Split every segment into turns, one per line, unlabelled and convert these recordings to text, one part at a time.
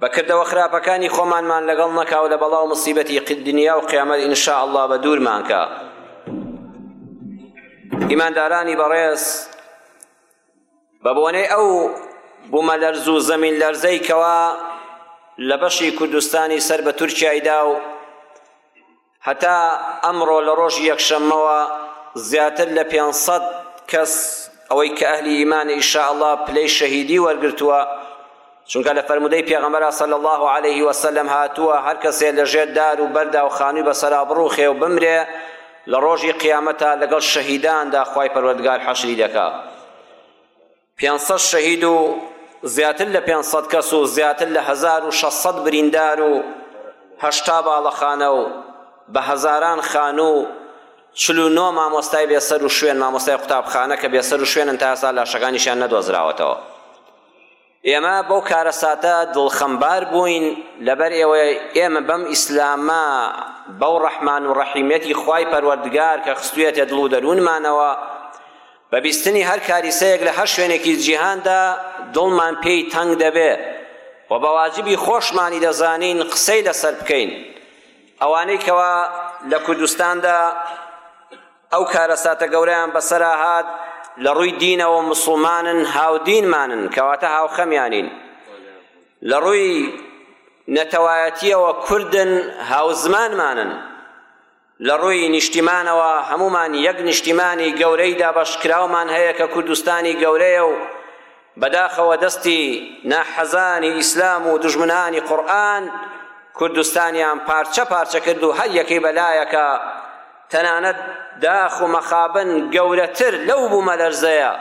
بە کردەوە خراپەکانی خۆمانمان لەگەڵ نەکا و لە بەڵا و مسیبەتی دنیا و قیامەت ئینشا ئەڵڵا بە دوورمان کا ئیماندارانی بەڕێز بە بۆنەی ئەو بوومە لەرز و زەمین لەرزەی کەوا لە بەشی کوردستانی سەر بە تورکیایدا و هەتا ئەمڕۆ لە ڕۆژی یەکشەممەوە زیاتر لە پێنج سەد کەس ئەوەی کە ئەهلی ئیمانە ئیشاءاللە پلەی شەهیدی وەرگرتووە چونکە لە فەرمودەی پێغەمبەر صلی الله علیه و سلم هاتووە هەر کەسێ لە ژێر دار و بەردا و خانووی بەسەرا بڕوخێ و بمرێ لە ڕۆژی قیامەتا لەگەڵ شەهیداندا خوای پەروەردگار حەشری دەکا پێنج سەد شەهید و زیاتر لە پێنج سەد کەس و زیاتر لە هەزار و شەش سەد بریندار و هەشتا باڵەخانە و بە هەزاران خانوو و چل و نۆ مامۆستای بێسەر و شوێن مامۆستای قوتابخانە کە بێسەر و شوێنن تا ئێستا لاشەکانیشیان نەدۆزراوەتەوە ئێمە بەو کارەساتە دڵخەمبار بووین لەبەر ئێوە ئێمە بەم ئیسلامە بەو ڕەحمان و ڕەحیمەتی خوای پەروەردگار کە خستویەتێ دڵ و دەروونمانەوە بە بیستنی هەر کاریسەیەک لە هەر شوێنێکی جیهاندا دڵمان پێی تەنگ دەبێ و بە واجبی خۆشمانی دەزانین قسەی لەسەر بکەین ئەوانەی کەوا لە کوردستاندا ئەو کارەساتە گەورەیان بەسەرا هات لە ڕووی دینەوە مسلمانن هاودینمانن کەواتە هاوخەمیانین لە ڕووی نەتەوایەتیەوە کوردن هاوزمانمانن لە ڕووی نیشتیمانەوە هەموومان یەک نیشتیمانی گەورەی دابەشکراومان هەیە کە کوردستانی گەورەیە و بەداخەوە دەستی ناحەزانی ئیسلام و دوژمنانی قورئان کوردستانیان پارچە پارچە کرد و هەر یەکەی بەلایەکە تەنانەت داخ و مەخابن گەورەتر لەو بوومەلەرزەیە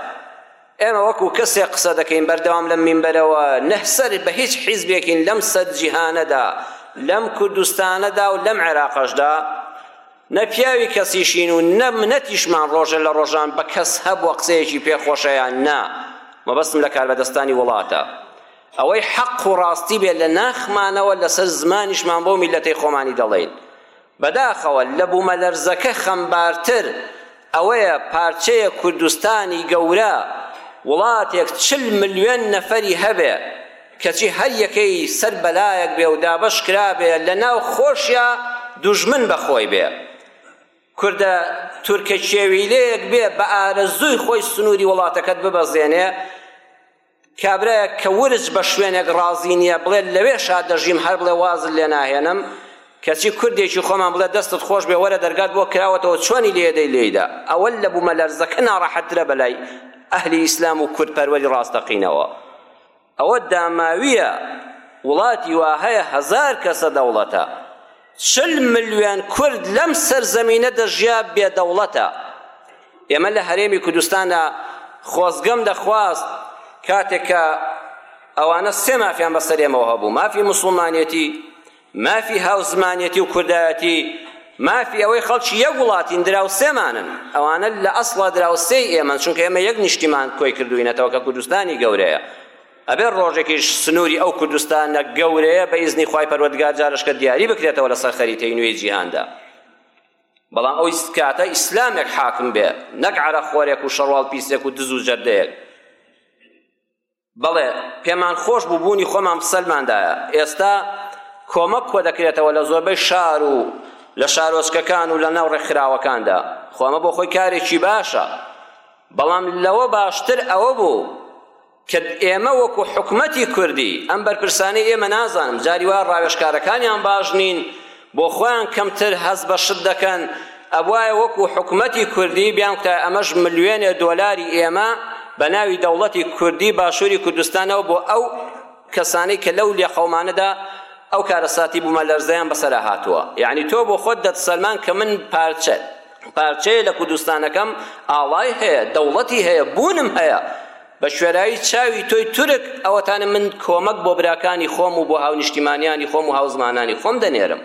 ئێمە وەکو کەسێک قسە دەکەین بەردەوام لەم مینبەرەوە نەهسەر بە هیچ حیزبێکین لەم سەد جیهانەدا لەم کوردستانەدا و لەم عێراقەشدا نە پیاوی کەسیشین و نە منەتیشمان ڕۆژە لە ڕۆژان بە کەس هەبووە قسەیەکی پێخۆشەیان نا مەبەستم لە کاربەدەستانی وڵاتە ئەوەی حەق و ڕاستی بێت لە ناخمانەوە لەسەر زمانیشمان بۆ میلەتەی خۆمانی دەڵێین بەداخەوە لە بومەلەرزەکە خەمبارتر ئەوەیە پارچەیەک کوردستانی گەورە وڵاتێک چل ملیۆن نەفەری هەبێ کەچی هەر یەکەی سەر بەلایەک بێ و دابەش کرابێ لەناو خۆشیا دوژمن بەخۆی بێ کوردە تورکە کێویلەیەک بێ بە ئارەزووی خۆی سنوری وڵاتەکەت ببەزێنێ کابرایەک کە ورچ بە شوێنێک ڕازی نییە بڵێت لەوێشا دەژیم هەر بڵێ وازت لێ ناهێنم کەچی کوردێکی خۆمان بڵێ دەستت خۆش بێ وەرە دەرگات بۆ کراوەتەوە چۆنی لێدەی لێیدا ئەوە لە بوومەلەرزەکە ناڕەحەتترە بەلای ئەهلی ئیسلام و کوردپەروەری ڕاستەقینەوە ئەوە داماوییە وڵاتی وا هەیە هەزار کەسە دەوڵەتە چل ملیۆن کورد لەم سەرزەمینە دەژیا بێ دەوڵەتە ئێمە لە هەرێمی کوردستانە خۆزگەم دەخواست کاتێک کە ئەوانە سێ مافیان بەسەر ئێمەوە هەبوو مافی مسلمانەتی مافی هاوزمانەتی و کوردایەتی مافی ئەوەی خەڵکی یەک وڵاتین دراوسێمانن ئەوانە لە ئەسڵا دراوسێی ئێمەن چونکە ئێمە یەک نیشتیمان کۆی کردوینەتەوە کە کوردستانی گەورەیە ئەبێت ڕۆژێکیش سنووری ئەو کوردستانە گەورەیە بە ئیزنی خوای پەروەردگار جارشکە دیاری بکرێتەوە لەسەر خەریتەی نوێی جیهاندا بەڵام ئەو کاتە ئیسلامێک حاکم بێ نەک عرە خۆرێک و شەڕواڵ پیسێک و دز و جەردەیەک بەڵێ پێمان خۆش بوو بوونی خۆمان سەلماندایە ئێستا کۆمەک کۆ دەکرێتەوە لە زۆربەی شار و لە شارۆچکەکان و لە ناو ڕێکخراوەکاندا خۆمە بۆ خۆی کارێکی باشە بەڵام لەوە باشتر ئەوە بوو کە ئێمە وەکو حکومەتی کوردی ئەم بەرپرسانەی ئێمە نازانم جاری وا ڕاوێژکارەکانیان باش نین بۆ خۆیان کەمتر هەست بە شت دەکەن ئەبوایە وەکو حکومەتی کوردی بیان کە ئەمەش ملیۆنێ دۆلاری ئێمە بە ناوی دەوڵەتی کوردی باشووری کوردستانەوە بۆ ئەو کەسانی کە لەو لێقەومانەدا ئەو کارەساتی بوومە لەرزەیان بەسەرا هاتووە یعنی تۆ بۆ خۆت دەتسەلمان کە من پارچە پارچەیە لە کوردستانەکەم ئاڵای هەیە دەوڵەتی هەیە بوونم هەیە بە شوێرایی چاوی تۆی تورک ئەوەتانە من کۆمەک بۆ براکانی خۆم و بۆ هاونیشتیمانیانی خۆم و هاوزمانانی خۆم دەنێرم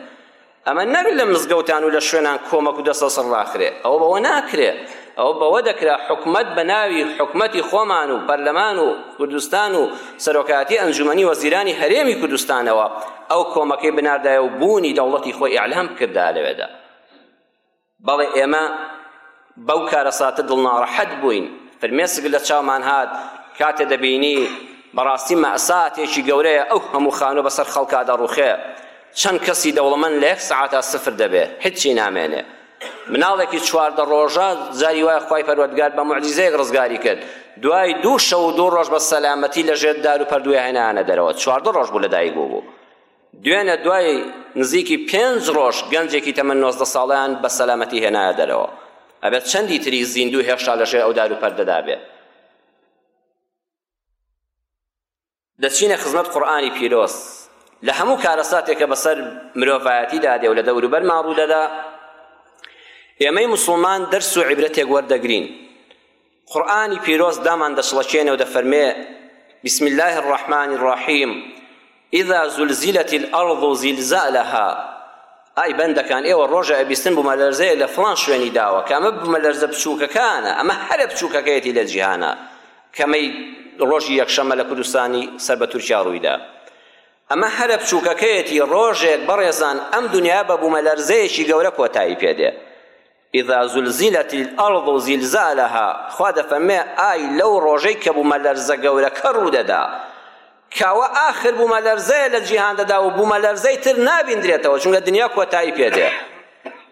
ئەمە نەبێت لە مزگەوتان و لە شوێنان کۆمەک و دەسە سڕ ڕاخرێ ئەوە بەوە ناکرێ ئەوە بەوە دەکرا حکومەت بە ناوی حکومەتی خۆمان و پەرلەمان و کوردستان و سەرۆکاتی ئەنجومنی وەزیرانی هەرێمی کوردستانەوە ئەو کۆمەکەی بناردایە و بوونی دەوڵەتی خۆی ئیعلام کردایە لەوێدا بەڵێ ئێمە بەو کارەساتە دڵناڕەحەت بووین فرمێسک لە چاومان هات کاتێ دەبینی بەڕاستی مەساتێکی گەورەیە ئەو هەموو خانوو بەسەر خەڵکا دەڕوخێ چەند کەسی دەوڵەمەند لە یەک سەعاتا سفر دەبێ هیچی نامێنێ مناڵێکی چواردە ڕۆژە جاری وایە خی پەروەردگار بە معجززەیەک ڕزگاری کرد دوای دوو شەو و دوو ڕۆژ بە سەلامەتی لە ژێر دار و پەردوێ هێنانە دەرەوە چواردە ڕۆژ بوو لە دایک بوو بوو دوێنە دوای نزیکی پێنج ڕۆژ گەنجێکی تەمەن نۆزدە ساڵیان بە سەلامەتی هێنایە دەرەوە ئەبێت چەندی تری زیندوو هێشتا لەژێر ئەو دار و پەردەدا بێت دەچینە خزمەت قورآانی پیرۆز لە هەموو کارەساتێکە بەسەر مرۆڤایەتیدا دێ و لە دەوروبەرمان ڕوودەدا ئێمەی مسلمان دەرس و عیبرەتێک وەردەگرین قورئانی پیرۆز دامان دەچڵەکێنێ و دەفەرمێ بسم الله الرحمن الرحیم اذا زلزلت الارض زلزالها ئای بەندەکان ئێوە ڕۆژە ئەبیستن بوومە لەرزەیە لە فڵان شوێنی داوە کە ئەمە بوومە لەرزە بچووکەکانە ئەمە هەرە بچووکەکەیەتی لە جیهانە کەمەی ڕۆژی یەکشەمە لە کوردستانی سەر بە تورکیا ڕوویدا ئەمە هەرە بچووکەکەیەتی ڕۆژێک بەڕێزان ئەم دنیا بە بوومە لەرزەیەکی گەورە کۆتایی پێدێ اذا زلزلت الارض زلزالها خوا دەفەرمێ ئای لەو ڕۆژەی کە بومەلەرزە گەورەکە ڕوودەدا کە ئەوە ئاخر بومەلەرزەیە لە جیهاندەدا و بومەلەرزەی تر نابیندرێتەوە چونکە دنیا کۆتایی پێدێ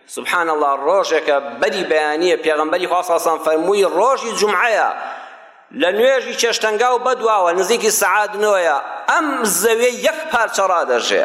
سبحان الله ڕۆژێکە بەری بەیانیە پێغمبەری خوا ساسان فەرمووی ڕۆژی جمعەیە لە نوێژی چێشتەنگا و بەدواوە نزیکی سەعات نۆیە ئەم زەوێ یەک پارچە ڕادەژێ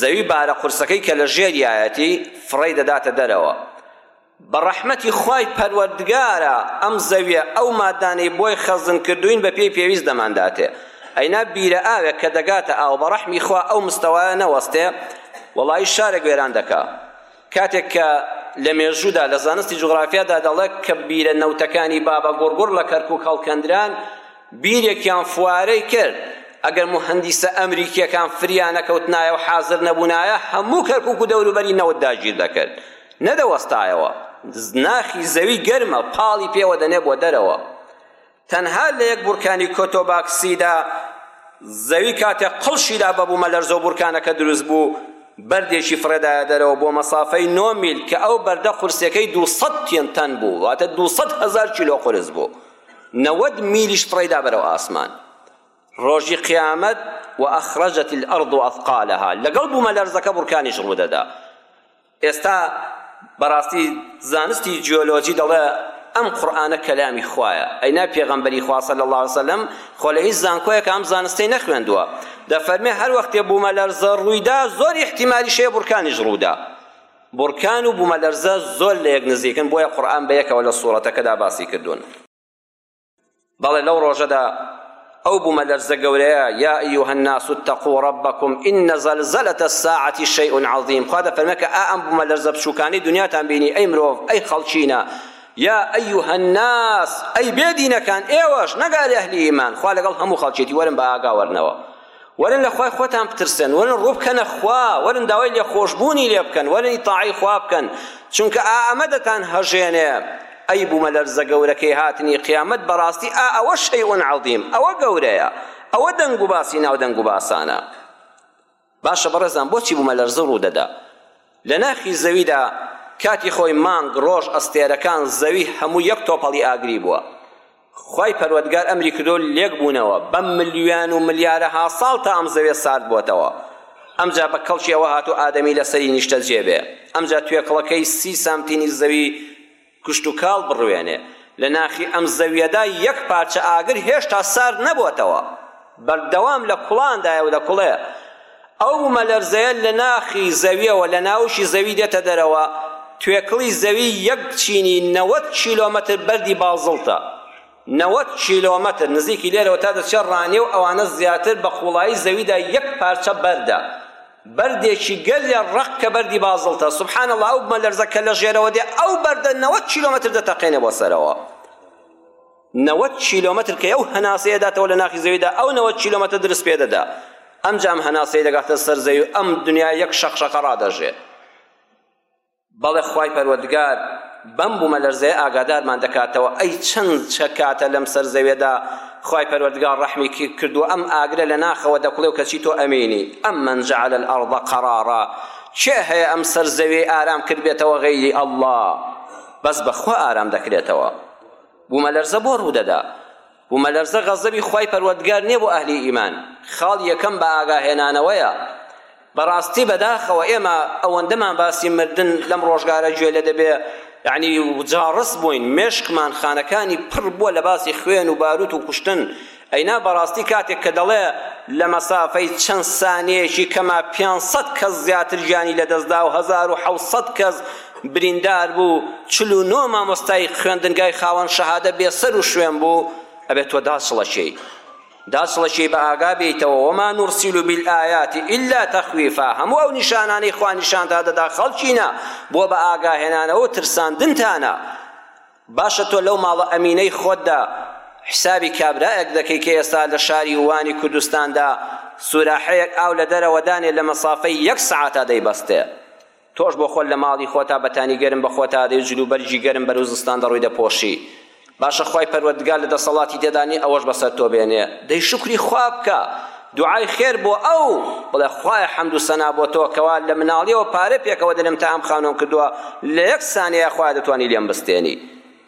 زەوی بارە قورسەکەی کە لە ژێریایەتی فڕێی دەداتە دەرەوە بە ڕەحمەتی خوای پەروەردگارە ئەم زەویە ئەو مادانەی بۆی خەزن کردوین بە پێی پێویست دەمانداتێ ئەینا بیرە ئاوێک کە دەگاتە ئاو بە ڕەحمی خوا ئەو مستەوایە نەوەستێ وەڵایی شارێک وێران دەکا کاتێک کە لە مێژوودا لە زانستی جوغرافیادا دەڵێت کە بیرە نەوتەکانی بابە گوڕگوڕ لە کەرکوک هەڵکەندران بیرێکیان فوارەی کرد ئەگەر مهندیسە ئەمریکیەکان فریانەکەوتنایە و حازر نەبوونایە هەموو کەرکک و دەوروبەری نەوت داگیر دەکرد نەدەوەستایەوە ناخی زەوی گەرمە پاڵی پێوە دەنێ بۆ دەرەوە تەنها لە یەک بورکانی کۆتۆباکسیدا زەوی کاتێک قڵشیدا بە بومەلەرزە و بورکانەکە دروست بوو بەردێکی فڕێدایە دەرەوە بۆ مەسافەی نۆ میل کە ئەو بەردە قورسەکەی دوو سەد تێن تەن بوو واتە دوو سەد هەزار کیلۆ قورس بوو نەوەد میلیش فڕێدا بەرەو ئاسمان ڕۆژی قیامەت و ئەخرەجەتی الأرض و ئەثقالەها لەگەڵ بوومەلەرزەکە بورکانیش ڕوودەدا ئێستا بەڕاستی زانستی جیۆلۆجی دەڵێ ئەم قورئانە کەلامی خوایە ئەینا پێغەمبەری خوا صلی الله علیه وسلم خۆ لە هیچ زانکۆیەک ئەم زانستەی نەخوێندووە دەفەرمێ هەر وەختێ بوومەلەرزە ڕوویدا زۆر ئیحتیمالی شەیە بورکانیش ڕوودا بورکان و بوومەلەرزە زۆر لە یەک نزیکن بۆیە قورئان بە یەکەوە لە سوڕەتەکەدا باسی کردوون بەڵێ لەو ڕۆژەدا ئەو بوومەلەرزە گەورەیە یا ئەیها الناس اتقوا ربکم ان زلزلة الساعة شیء عظیم خوا دەفەرمێ کە ئا ئەم بوومەلەرزە بچووکانەی دنیاتان بینی ئەی مرۆڤ ئەی خەڵکینە یا ئەیها الناس ئەی بێدینەکان ئێوەش نەگاری ئەهلی ئیمان خوا لەگەڵ هەموو خەڵکێتی وەرن بە ئاگا وەرنەوە وەرن لە خوای خۆتان بترسن وەرن ڕوو بکەنە خوا وەرن داوای لێخۆشبوونی لێ بکەن وەرن ئیتاعەی خوا بکەن چونکە ئا ئەمە دەتان هەژێنێ ئەی بوومەلەرزە گەورەکەی هاتنی قیامەت بەڕاستی ئا ئەوە شەیئون عەظیم ئەوە گەورەیە ئەوە دەنگ و باسی ناو دەنگ و باسانە باشە بەڕێزان بۆچی بوومەلەرزە ڕوو دەدا لە ناخی زەویدا کاتی خۆی مانگ ڕۆژ ئەستێرەکان زەوی هەموو یەک تۆپەڵی ئاگری بووە خوای پەروەردگار ئەمری کردو لێک بوونەوە بەم ملیۆن و ملیارەها ساڵ تا ئەم زەوێ سارد بۆتەوە ئەمجا بە کەڵکی ئەوە هاتو ئادەمی لەسەری نیشتەجێ بێ ئەمجا توێکڵەکەی سی سانتینی زەوی کشتوکاڵ بڕوێنێ لە ناخی ئەم زەویەدا یەک پارچە ئاگر هێشتا سارد نەبۆتەوە بەردەوام لە کوڵاندایە و دەکوڵێ، ئەو بومەلەرزەیە لە ناخی زەویەوە لە ناوشی زەوی دێتە دەرەوە، توێکڵی زەوی یەک چینی نەوەد کیلۆمەتر بەردی بازڵتە، نەوەد کیلۆمەتر نزیکی لێرەوە تا دەچێ ڕانیە و ئەوانە زیاتر بە قوڵایی زەویدا یەک پارچە بەردە، بەردێکی گەلێ ڕەق کە بەردی بازڵتە، سبحان اللە ئەو بومەلەرزە کە لە ژێرەوە دێ ئەو بەردە نەوەد کیلۆمەتر دەتەقێنێ بۆ سەرەوە. نەوەد کیلۆمەتر کە ئەو هەناسەیە داتەوە لە ناخی زەویدا ئەو نەوەد کیلۆمەتر درس پێ دەدا ئەمجام هەناسەی دەگاتە سەر زەوی و ئەم دنیا یەک شەقشەقە ڕادەژێ بەڵێ خوای پەروەردگار بەم بوومە لەرزەیە ئاگادارمان دەکاتەوە ئەی چەند چەکاتە لەم سەر زەوێدا خوای پەروەردگار ڕەحمی کردووە ئەم ئاگرە لە ناخەوە دەکوڵێ و کەچی تۆ ئەمینی ئەم من جعل الأرض قرارا کێ هەیە ئەم سەر زەوێ ئارام کردبێتەوە غەیری ئەڵڵا بەس بەخوا ئارام دەکرێتەوە بوومەلەرزە بۆ ڕوودەدا بوومەلەرزە غەزەبی خوای پەروەردگار نییە بۆ ئەهلی ئیمان خاڵ یەکەم بە ئاگاهێنانەوەیە بەڕاستی بەداخەوە ئێمە ئەوەندەمان باسی مردن لەم ڕۆژگارە گوێ لێ دەبێ یعنی جاڕس بووین مێشکمان خانەکانی پڕ بووە لە باسی خوێن و باروت و کوشتن ئەی نا بەڕاستی کاتێک کە دەڵێ لە مەسافەی چەند سانیەیەکی کەما پێنج سەد کەس زیاتر گیانی لەدەستدا و هەزار و حەوت سەد کەس بریندار بوو چل و نۆ مامۆستای خوێندنگای خاوەن شەهادە بێ سەر و شوێن بوو ئەبێت تۆ داچڵەکێی داچڵەکێی بە ئاگا بێیتەوە وما نرسل بالآیات إلا تخویفا هەموو ئەو نیشانانەی خوا نیشاندا دەدا خەڵکینە بۆ بە ئاگاهێنانەوە و ترساندنتانە باشە تۆ لەو ماڵە ئەمینەی خۆتدا حسابی کابرایەک دەکەی کە ئێستا لە شاری وانی کوردستاندا سوراحەیەک ئاو لە دەرەوە دانێ لە مەسافەی یەک سەعاتا دەیبەستێ تۆش بۆ خۆت لە ماڵی خۆتا بەتانی گەرم بە خۆتا دەی و جلوبەرگی گەرم بەرەو زستان دەڕۆی دەپۆشی باشە خوای پەروەردگار لە دەسەڵاتی تێدا نیە ئەوەش بەسەر تۆ بێنێ دەی شوکری خوا بکە دوعای خێر بۆ ئەو بڵێ خوایە حەمد و سەنا بۆ تۆ کەوا لە مناڵیەوە پارە پێکەوە دەنێم تا ئەم خانوەم کردووە لە یەک سانیەیا خوایە دەتوانی لێم بستێنی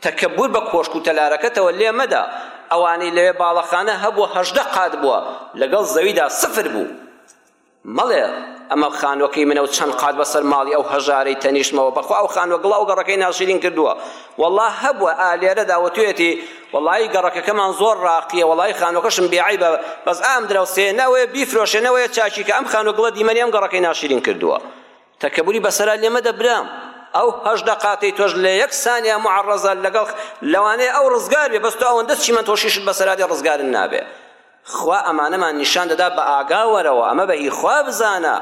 تەکەبور بە کۆشک و تەلارەکەتەوە لێ مەدە ئەوانەی لەوێ باڵەخانە هەبووە هەژدە قات بووە لەگەڵ زەویدا سفر بوو مەڵێ ئەمە خانوەکەی منە و چەند قات بەسەر ماڵی ئەو هەژارەی تەنیشتمەوە بەخوا ئەو خانوە گڵاو گەڕەکەی ناشرین کردووە والله هەبووە ئالێرەدا وتوێتی وەڵایی گەڕەکەکەمان زۆر ڕاقیە وەڵایی خانوەکەشم بێ عەیبە بەس ئام دراوسێ نەوەیە بیفرۆشێ نەوەیە چاکی کە ئەم خانوگڵە دیمەنی ئەم گەڕەکەی ناشرین کردووە تەکەبوری بەسەرا لێ مەدە برام ئەو هەژدە قاتەی تۆش لە یەک سانیا معڕەزە لەگەڵ لەوانەیە ئەو ڕزگار بێ بەس تۆ ئەوەندە چیمەنتۆ شیشت بەسەرا دێ ڕزگارت نابێ خوا ئەمانەمان نیشان دەدا بە ئاگا وەرەوە ئەمە بە هی خوا بزانە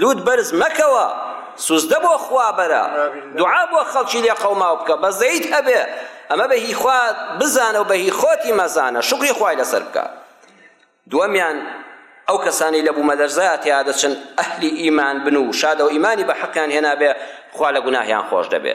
لوت بەرز مەکەوە سوزدە بۆ خوا بەرە دوعا بۆ خەڵکی لێ قەوماو بکە بەزەیت هەبێ ئەمە بە هی خوا بزانە و بە هی خۆتی مەزانە شکری خوای لەسەر بکە دووەمیان ئەو کەسانی لە بوومەلەرزەیا تیا دەچن ئەهلی ئیمان بن و شادە و ئیمانی بە حەقیان هێنابێ خوا لە گوناهیان خۆش دەبێ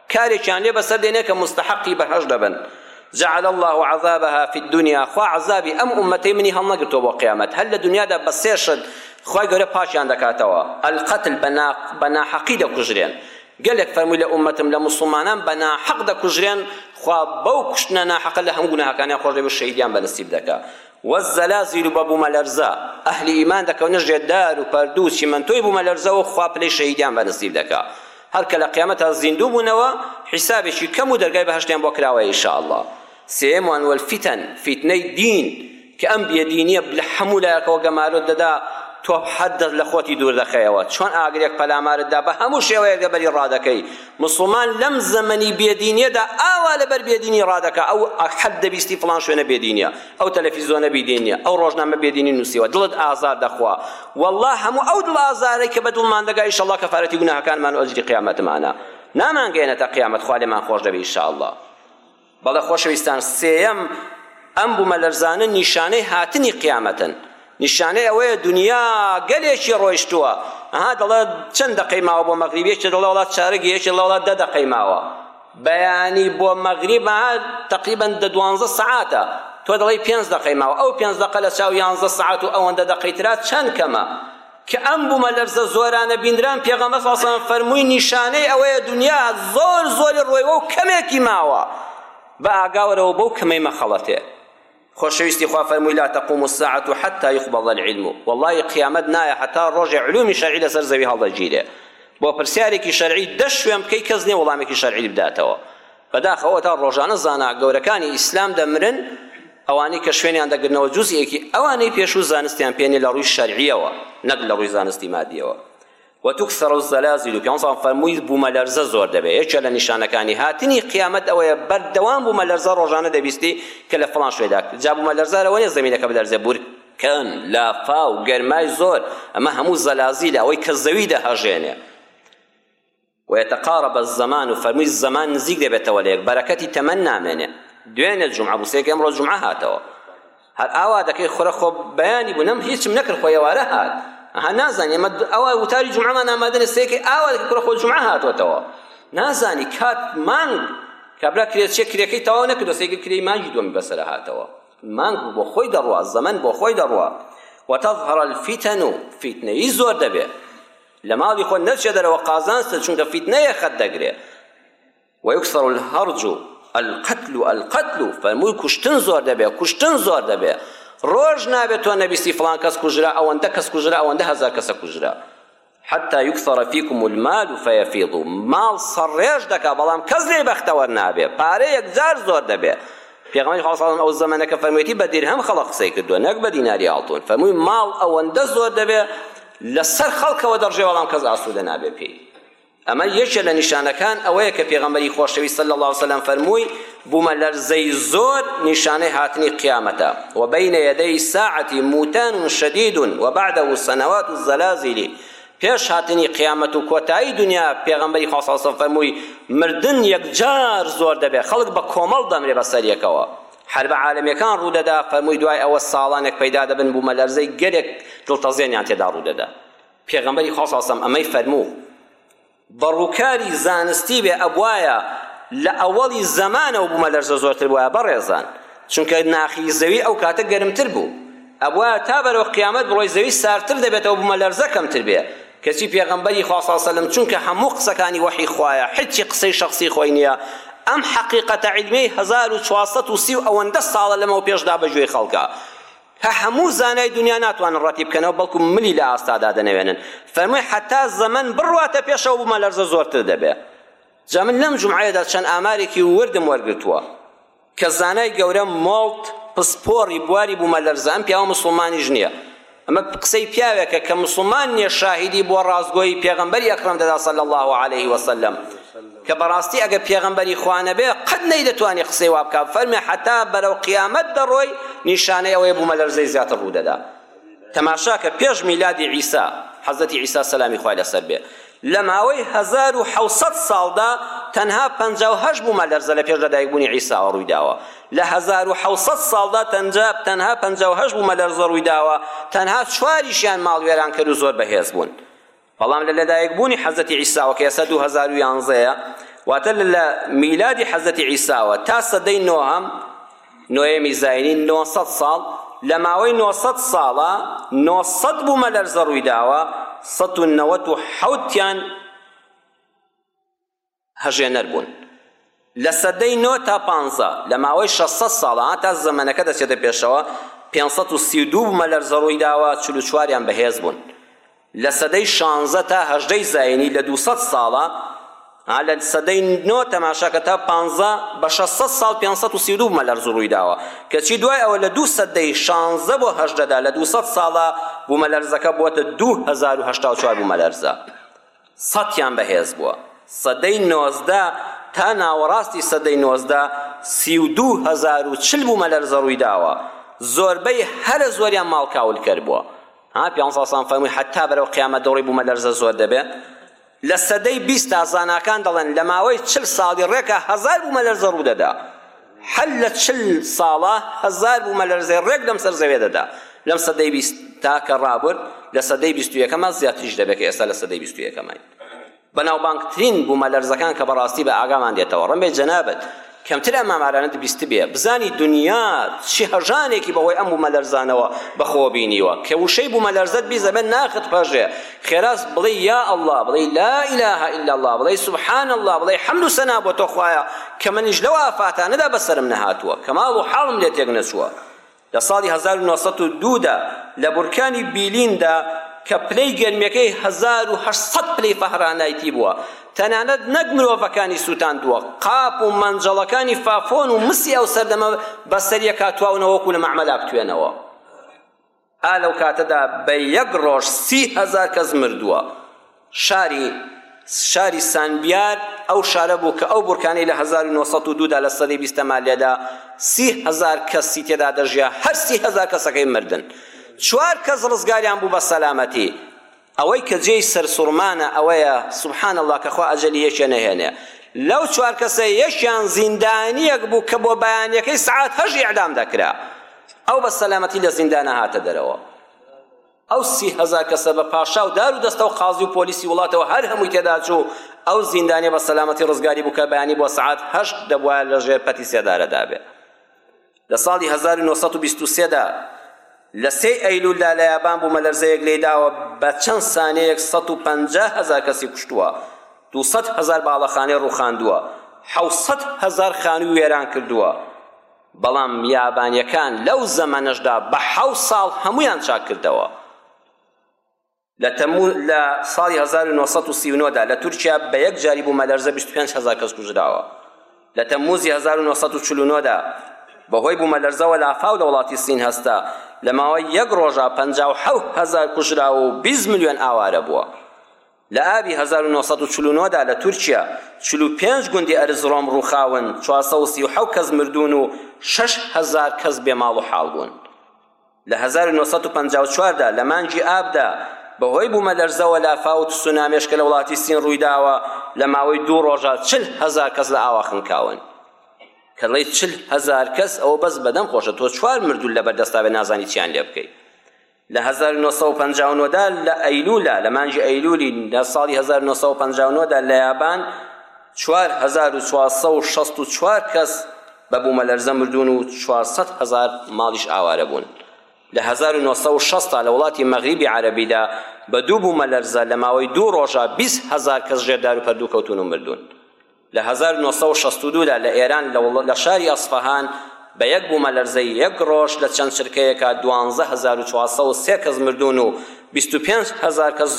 کارێکیان لێ بەسەر دێنێ کە موستەحەقی بەهەشت دەبن، جعل اللە عذابها فی الدنیا، خوا عەزابی ئەم ئوممەتەی منی هەڵنەگرتووە بۆ قیامەت، هەر لە دونیادا بە سێ شت خوای گەورە پاکیان دەکاتەوە، القتل بە ناحەقی دەکوژرێن، گەلێک فەرمووی لە ئوممەتم لە موسڵمانان بە ناحەق دەکوژرێن، خوا بەو کوشتنە ناحەقە لە هەموو گوناهەکانیان خۆش دەبێ و شەهیدیان بە نسیب دەکا، والزلازل بە بوومەلەرزە، ئەهلی ئیمان دەکەونە ژێر دار و پەردوو و چیمەنتۆی بوومەلەرزەوە و خوا پلەی شەهیدیان بە نسیب دەکا. هەر کە لە قیامەتا زیندوو بوونەوە حیسابێکی کەم و دەرگای بەهەشتیان بۆ کراوەیە ان شاء اللە سێیەموان والفتن فیتنەی دین کە ئەم بێدینیە لە هەموو لایەکەوە گەمارۆت دەدا تۆ هەر دەست لە خۆتی دوور دەخەیەوە چۆن ئاگرێک پەلامارت دا بە هەموو شێوەیەک لە بەری ڕادەکەی مسلمان لەم زەمەنی بێدینیەدا ئاوا لەبەر بێدینی ڕادەکە ئەو حەد دەبیستی فڵان شوێنە بێدینیە ئەو تەلەفیزۆنە بیدین نیە ئەو ڕۆژنامە بێدینی نوسیوە دڵت ئازار دەخوا واللە هەموو ئەو دڵ ئازارەی کە بە دڵمان دەگا ئیشەڵڵا کەفارەتی گوناهەکانمان و ئەجری قیامەتمانە نامان گەیەنە تا قیامەت خوا لێمان خۆش دەبێ ئیشەڵڵا بەڵێ خۆشەویستان سێیەم ئەم بومەلەرزانە نیشانەی هاتنی قیامەتن نیشانەی ئەوەیە دونیا گەلێکی ڕۆیشتووە ئەها دەڵێ چەند دەقەی ماوە بۆ مەغریب یەکێ دەڵێ وەڵا چارەگی یەکێ دەڵێ وەڵا دە دەقەی ماوە بەیانی بۆ مەغریب ئەها تەقریبەن دە دوانزە سەعاتە تۆ دەڵێی پێنج دەقەی ماوە ئەو پێنج دەقە لە چاو یانزە سەعات و ئەوەندە دەقەی ترا چەند کەمە کە ئەم بوومە لەرزە زۆرانە بیندران پێغەمبەر صلی الله علیه و سلم فەرمووی نیشانەی ئەوەیە دنیا زۆر زۆری ڕۆیوە و کەمێکی ماوە بە ئاگاوەرەوە بەو کەمەی مەخەڵەتێ خۆشەویستی خوا فەرمووی لا تقوم الساعە حتی یقبض العلم وەڵڵاهی قیامەت نایە هەتا ڕۆژێ علومی شەرعی لەسەر زەوی هەڵدەگیرێ بۆ پرسیارێکی شەرعی دە شوێن بکەی کەس نیە وەڵامێکی شەرعی بداتەوە بەداخەوە تا ڕۆژانە زانا گەورەکانی ئیسلام دەمرن ئەوانەی کە شوێنیان دەگرنەوە جوزئێکی ئەوانەی پێشوو زانستیان پێنێ لە ڕووی شەرعیەوە نەک لە ڕووی زانستی مادیەوە وتکثر الزلازل پیامبەر فەرمووی بوومەلەرزە زۆر دەبێت یەکێ لە نیشانەکانی هاتنی قیامەت ئەوەیە بەردەوام بوومەلەرزە ڕۆژانە دەبیستی کە لە فڵان شوێدا جا بوومەلەرزە لەوە نیە زەمینەکە بلەرزێ بور کەن لافاو گەرمای زۆر ئەمە هەموو زەلازیلە ئەوەی کە زەوی دەهەژێنێ ويتقارب الزمان و فەرمووی زەمان نزیک دەبێتەوە لە یەک بەرەکەتی تەمەن نامێنێ دوێنێ جمعە بوو سێکە ئەمڕۆ جمعە هاتەوە هەر ئاوا دەکەی خورە خۆ بەیانی بوو نەم هیچم نەکرد خۆ ئێوارە هات ئەها نازانی ئەمە ئەوە وتاری جمعەمان ئامادە نەستێکی ئاوا دەکەی خورە خۆ جمعە هاتوەتەوە نازانی کات مانگ کابرا کرێچێ کرێکەی تەواو نەکردو سێگر کرێی مانگی دووەمی بەسەر هاتەوە مانگ بۆ خۆی دەڕوا زەمن بۆ خۆی دەڕوا وتظهر الفتن و فیتنەیی زۆر دەبێت لە ماڵی خۆ نەچێ دەرەوە قازانستە چونکە فیتنەیە خەت دەگرێ ویکثر الهرج القتل القتل فەرمووی کوشتن زۆر دەبێ کوشتن زۆر دەبێ ڕۆژ نابێت تۆ نەبیستی فڵان کەس کوژرا ئەوەندە کەس کوژرا ئەوەندە هەزار کەسە کوژرا حتى يكثر فيكم المال فيفيض ماڵ سەڕێژ دەکا بەڵام کەس لێی بەختەوەر نابێ پارە یەکجار زۆر دەبێ پێغەمبەری خوا صلی الله ئەو زەمەنەکە فەرموویەتی بە دیرهەم خەڵق قسەی کردووە نەک بە دیناری ئاڵتون فەرمووی ماڵ ئەوەندە زۆر دەبێ لەسەر خەڵکەوە دەڕژێ بەڵام کەس ئاسوودە نابێ پێی ئەمە یەکێ لە نیشانەکان ئەوەیە کە پێغەمبەری خۆشەویست صلی اللە علیە وسلم فەرمووی بوومەلەرزەی زۆر نیشانەی هاتنی قیامەتە و بین یدی ساعەتی موتان شدید و بعده سنوات الزلازل پێش هاتنی قیامەت و کۆتایی دنیا پێغەمبەری خوا صلی اللە علیە وسلم فەرمووی مردن یەکجار زۆر دەبێت خەڵک بە کۆمەڵ دەمرێ بەسەر یەکەوە حربە عالەمیەکان ڕوودەدا فەرمووی دوای ئەوە ساڵانێک پەیدا دەبن بوومەلەرزەی گەلێک دڵتەزێنیان تێدا ڕوودەدا پێغەمبەری خوا صلی اللە علیە وسلم ئەمەی فەرموو بە ڕووکاری زانستی بێ ئەبوایە لە ئەوەڵی زەمانەوە بوومەلەرزە زۆرتر بوایە بەڕێزان چونکە ناخی زەوی ئەو کاتە گەرمتر بوو ئەبوایە تا بەرەو قیامەت بڕۆی زەوی سارتر دەبێتەوە بوومەلەرزە کەمتر بێ کەچی پێغەمبەری خوا صلی اللە علیە وسلم چونکە هەموو قسەکانی وەحی خوایە هیچی قسەی شەخسی خۆی نییە ئەم حەقیقەتە عیلمیەی هەزار و چوار سەد و سی و ئەوەندە ساڵە لەمەو پێشدا بەگوێی خەڵکە کە هەموو زانای دونیا ناتوانن ڕەتی بکەنەوە بەڵکو ملی لە ئاستادا دەنەوێنن فەرمووی حەتا زەمەن بڕواتە پێشەوە بومەلەرزە زۆرتر دەبێ جا من لەم جومعەیەدا چەند ئامارێکی وردم وەرگرتووە کە زانای گەورە مۆڵت پسپۆڕی بواری بومەلەرزە ئەم پیاوە مسوڵمانیش نییە ئەمە قسەی پیاوێکە کە مسلمان نیە شاهیدی بۆ ڕاستگۆیی پێغەمبەری ئەکرەم دەدا صلی الله علیه وسلم کە بەڕاستی ئەگەر پێغەمبەری خوا نەبێ قەت نەیدەتوانی قسەی وا بکا فەرمێ حەتا بەرەو قیامەت دەڕۆی نیشانەی ئەوەیە بومەلەرزەی زیاتر ڕوودەدا تەماشاکە پێش میلادی عیسا حەزرەتی عیسا سەلامی خوای لەسەر بێ لە ماوەی هەزار و حەوت سەد ساڵدا تەنها پەنجا و هەشت بومەلەرزە لە پێش لەدایکبوونی عیساوە ڕوویداوە لە هەزار و حەوت سەد ساڵدا تەنجا تەنها پەنجا و هەشت بومەلەرزە ڕوویداوە تەنها چواریشیان ماڵوێرانکەر و زۆر بەهێز بوون بەڵام لە لەدایکبوونی حەزرەتی عیساوە کە ئێستا دوو هەزار و یانزەیە واتە لە میلادی حەزرەتی عیساوە تا سەدەی نۆهەم نۆیەمی زاینی نۆ سەد ساڵ لە ماوەی نۆ سەد ساڵە نۆ سەد بوومە لەرزە ڕووی داوە سەد و نەوەد و حەوتیان هەژێنەر بوون. لە سەدەی نۆ تا پانزە، لە ماوەی شەش سەد ساڵ، تا زەمەنەکە دەچێتە پێشەوە، پێنج سەد و سی و دوو بوومەلەرزە ڕووی داوە، چل و چواریان بەهێز بوون. لە سەدەی شانزە تا هەژدەی زایینی، لە دوو سەد ساڵە، لە سەدەی نۆ تەماشاکە تا پانزە، بە شەش سەد ساڵ پێنج سەد و سی و دوو بوومەلەرزە ڕووی داوە. کەچی دوای ئەوە لە دوو سەدەی شانزە بۆ هەژدەدا، لە دوو سەد ساڵە، بوومەلەرزەکە بووەتە دوو هەزار و هەشتا و چوار بوومەلەرزە. سەتیان بەهێز بووە. سەدەی نۆزدە تا ناوەڕاستی سەدەی نۆزدە سی و دوو هەزار و چل بوومەلەرزە ڕوویداوە، زۆربەی هەرە زۆریان ماڵ کاولکەر بووە. ها پێغەمبەر صلی اللە علیە و سلم فەرمووی هەتا بەرەو قیامەت دەوڕی بوومەلەرزە زۆر دەبێت. لە سەدەی بیست دا زاناکان دەڵێن لە ماوەی چل ساڵی ڕێکا هەزار بوومەلەرزە ڕوودەدا. حەل لە چل ساڵە هەزار بوومەلەرزەی ڕێک لەم سەر زەوێ دەدا. لەم سەدەی بیستە کە ڕابرد، لە سەدەی بیست و یەکەما زیاتریش دەبێت کە ئێستا لە سەدەی بیست و یەکەماین. بەناوبانگترین بوومەلەرزەکان کە بەڕاستی بە ئاگامان دێتەوە، ڕەمبێ جەنابت کەمتر ئەم ئامارانەت بیستبێ، بزانی دونیا چی هەژانێکی بەهۆی ئەم بوومەلەرزانەوە بەخۆوە بینیوە، کە وشەی بوومەلەرزەت بیست دەبێت ناخت پەژێ. خێرا بڵێی یا اللە بڵێی لا اله الا اللە بڵێی سبحان اللە بڵێی حەمد و سەنا بۆ تۆ خوایە کە منیش لەو ئافاتانەدا بەسەرم نەهاتووە کە ماڵ و حاڵم لێ تێک نەچووە لە ساڵی هەزار و نۆ سەد و دوو دا لە بورکانی بیلیندا کە پلەی گەرمیەکەی هەزار و هەشت سەد پلەی فەهرانایتی بووە تەنانەت نەک مرۆڤەکانی سووتاندووە قاپ و مەنجەڵەکانی فافۆن و مسی ئەو سەردەمە بەسەریەکا تواونەوەکو لە مەعمەلا بتوێنەوە ئا لەو کاتەدا بە یەک ڕۆژ سی هەزار کەس مردووە شاری شاری سانبیار ئەو شارە بوو کە ئەو بورکانەی لە 1992 دا لە سەدەی بیستەما لێدا سی هەزار کەسی تێدا دەژیا هەر سی هەزار کەسەکەی مردن چوار کەس ڕزگاریان بوو بە سەلامەتی ئەوەی کە جێی سەرسوڕمانە ئەوەیە سبحان اللە کە خوا ئەجەلی یەکێ نەهێنێ لەو چوار کەسە یەکیان زیندانیەک بوو کە بۆ بەیانیەکەی سەعات هەشت ئیعدام دەکرا ئەو بە سەلامەتی لە زیندانە هاتە دەرەوە ئەو سی هەزار کەسە بە پاشا و دار و دەستە و قازی و پۆلیسی وڵاتەوە هەر هەمووی تێداچوو ئەو زیندانیە بە سەلامەتی ڕزگاری بوو کە بەیانی بۆ سەعات هەشت دەبوایە لەژێر پەتی سێدارەدا بێ لە ساڵی هەزار و نۆ سەد و بیست و سێ دا لە سێی ئەیلولدا لە یابان بوومەلەرزەیەک لێیداوە بە چەند سانیەیەک سەد و پەنجا هەزار کەسی کوشتووە، دوو سەد هەزار باڵەخانەی ڕووخاندووە، حەوت سەد هەزار خانووی وێران کردووە، بەڵام یابانیەکان لەو زەمەنەشدا بە حەوت ساڵ هەموویان چاک کردەوە. لە تەموز لە ساڵی 1939 دا لە تورکیا بە یەک جاری بوومەلەرزە 25 هەزار کەس کوژراوە لە تەموزی 1940 دا بەهۆی بوومەلەرزەوە لافاو لە وڵاتی سین هەستا لە ماوەی یەک ڕۆژە 57 هەزار کوژراوە و 20 ملیۆن ئاوارە بووە لە ئابی 1940 دا لە تورکیا 45 گوندی ئەرزڕۆم ڕووخاون 437 کەس مردوون و 6 هەزار کەس بێماڵ و حاڵ بوون لە هەزار و نۆ سەد و پەنجا و چوار دا لە مانگی ئابدا بەهۆی بوومەلەرزەوە لافاو و تسونامێش کە لە وڵاتی سین ڕوویداوە لە ماوەی دوو ڕۆژە چل هەزار کەس لە ئاوا خنکاون کە ڵی چل هەزار کەس ئەوە بەس بەدەم خۆشە تۆ چوار مردول لە بەردەستاوێ نازانی چیان لێ بکەیت لە 1950 دا لە ئەیلولا لە مانجی ئەیلولی لە ساڵی 1950 دا لە یابان 4464 کەس بە بوومەلەرزە مردوون و چوار سەد هەزار ماڵیش ئاوارە بوون. لە هەزار و نۆ سەد و شەست دا لە وڵاتی مەغریبی عەرەبیدا بە دوو بوومەلەرزە لە ماوەی دوو ڕۆژا بیست هەزار کەس ژێر دار و پەردوو کەوتوون و مردوون. لە هەزار و نۆ سەد و شەست و دوو دا لە ئێران لە شاری ئەسفەهان بە یەک بوومەلەرزەی یەک ڕۆژ لە چەند چرکەیەکا دوانزە هەزار و چوار سەد و سێ کەس مردوون و بیست و پێنج هەزار کەس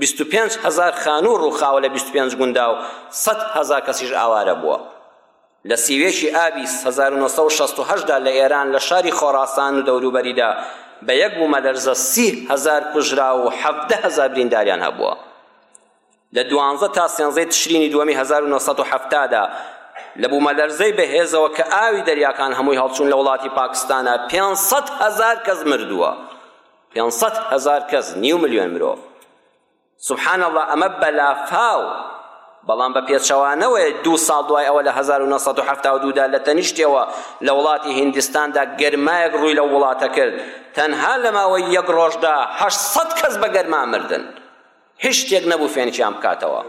بیست و پێنج هەزار خانوو ڕووخاوە لە بیست و پێنج گوندا و سەد هەزار کەسیش ئاوارە بووە. لە سی و یەکی ئابیس هەزار و نۆ سەد و شەست و هەشت دا لە ئێران لە شاری خۆراسان و دەوروبەریدا بە یەک بوومەلەرزە سی هەزار کوژراو و حەڤدە هەزار برینداریان هەبووە. لە دوانزە تا سێنزەی تشرینی دووەمی هەزار و نۆ سەد و حەفتا دا لە بوومەلەرزەی بەهێزەوە کە ئاوی دەریاکان هەمووی هەڵچوون لە وڵاتی پاکستانە پێنج سەد هەزار کەس مردووە. پێنج سەد هەزار کەس، نیو ملیۆن مرۆڤ. سبحان اللە ئەمە بە لافاو بەڵام بە پێچەوانەوەی دوو ساڵ دوای ئەوە لە 1970 دا لە تەنیشتەوە لە وڵاتی هیندستاندا گەرمایەک ڕووی لە وڵاتە کرد تەنها لە ماوەی یەک ڕۆژدا 800 کەس بە گەرما مردن هیچ شتێک نەبوو فێنکیان بکاتەوە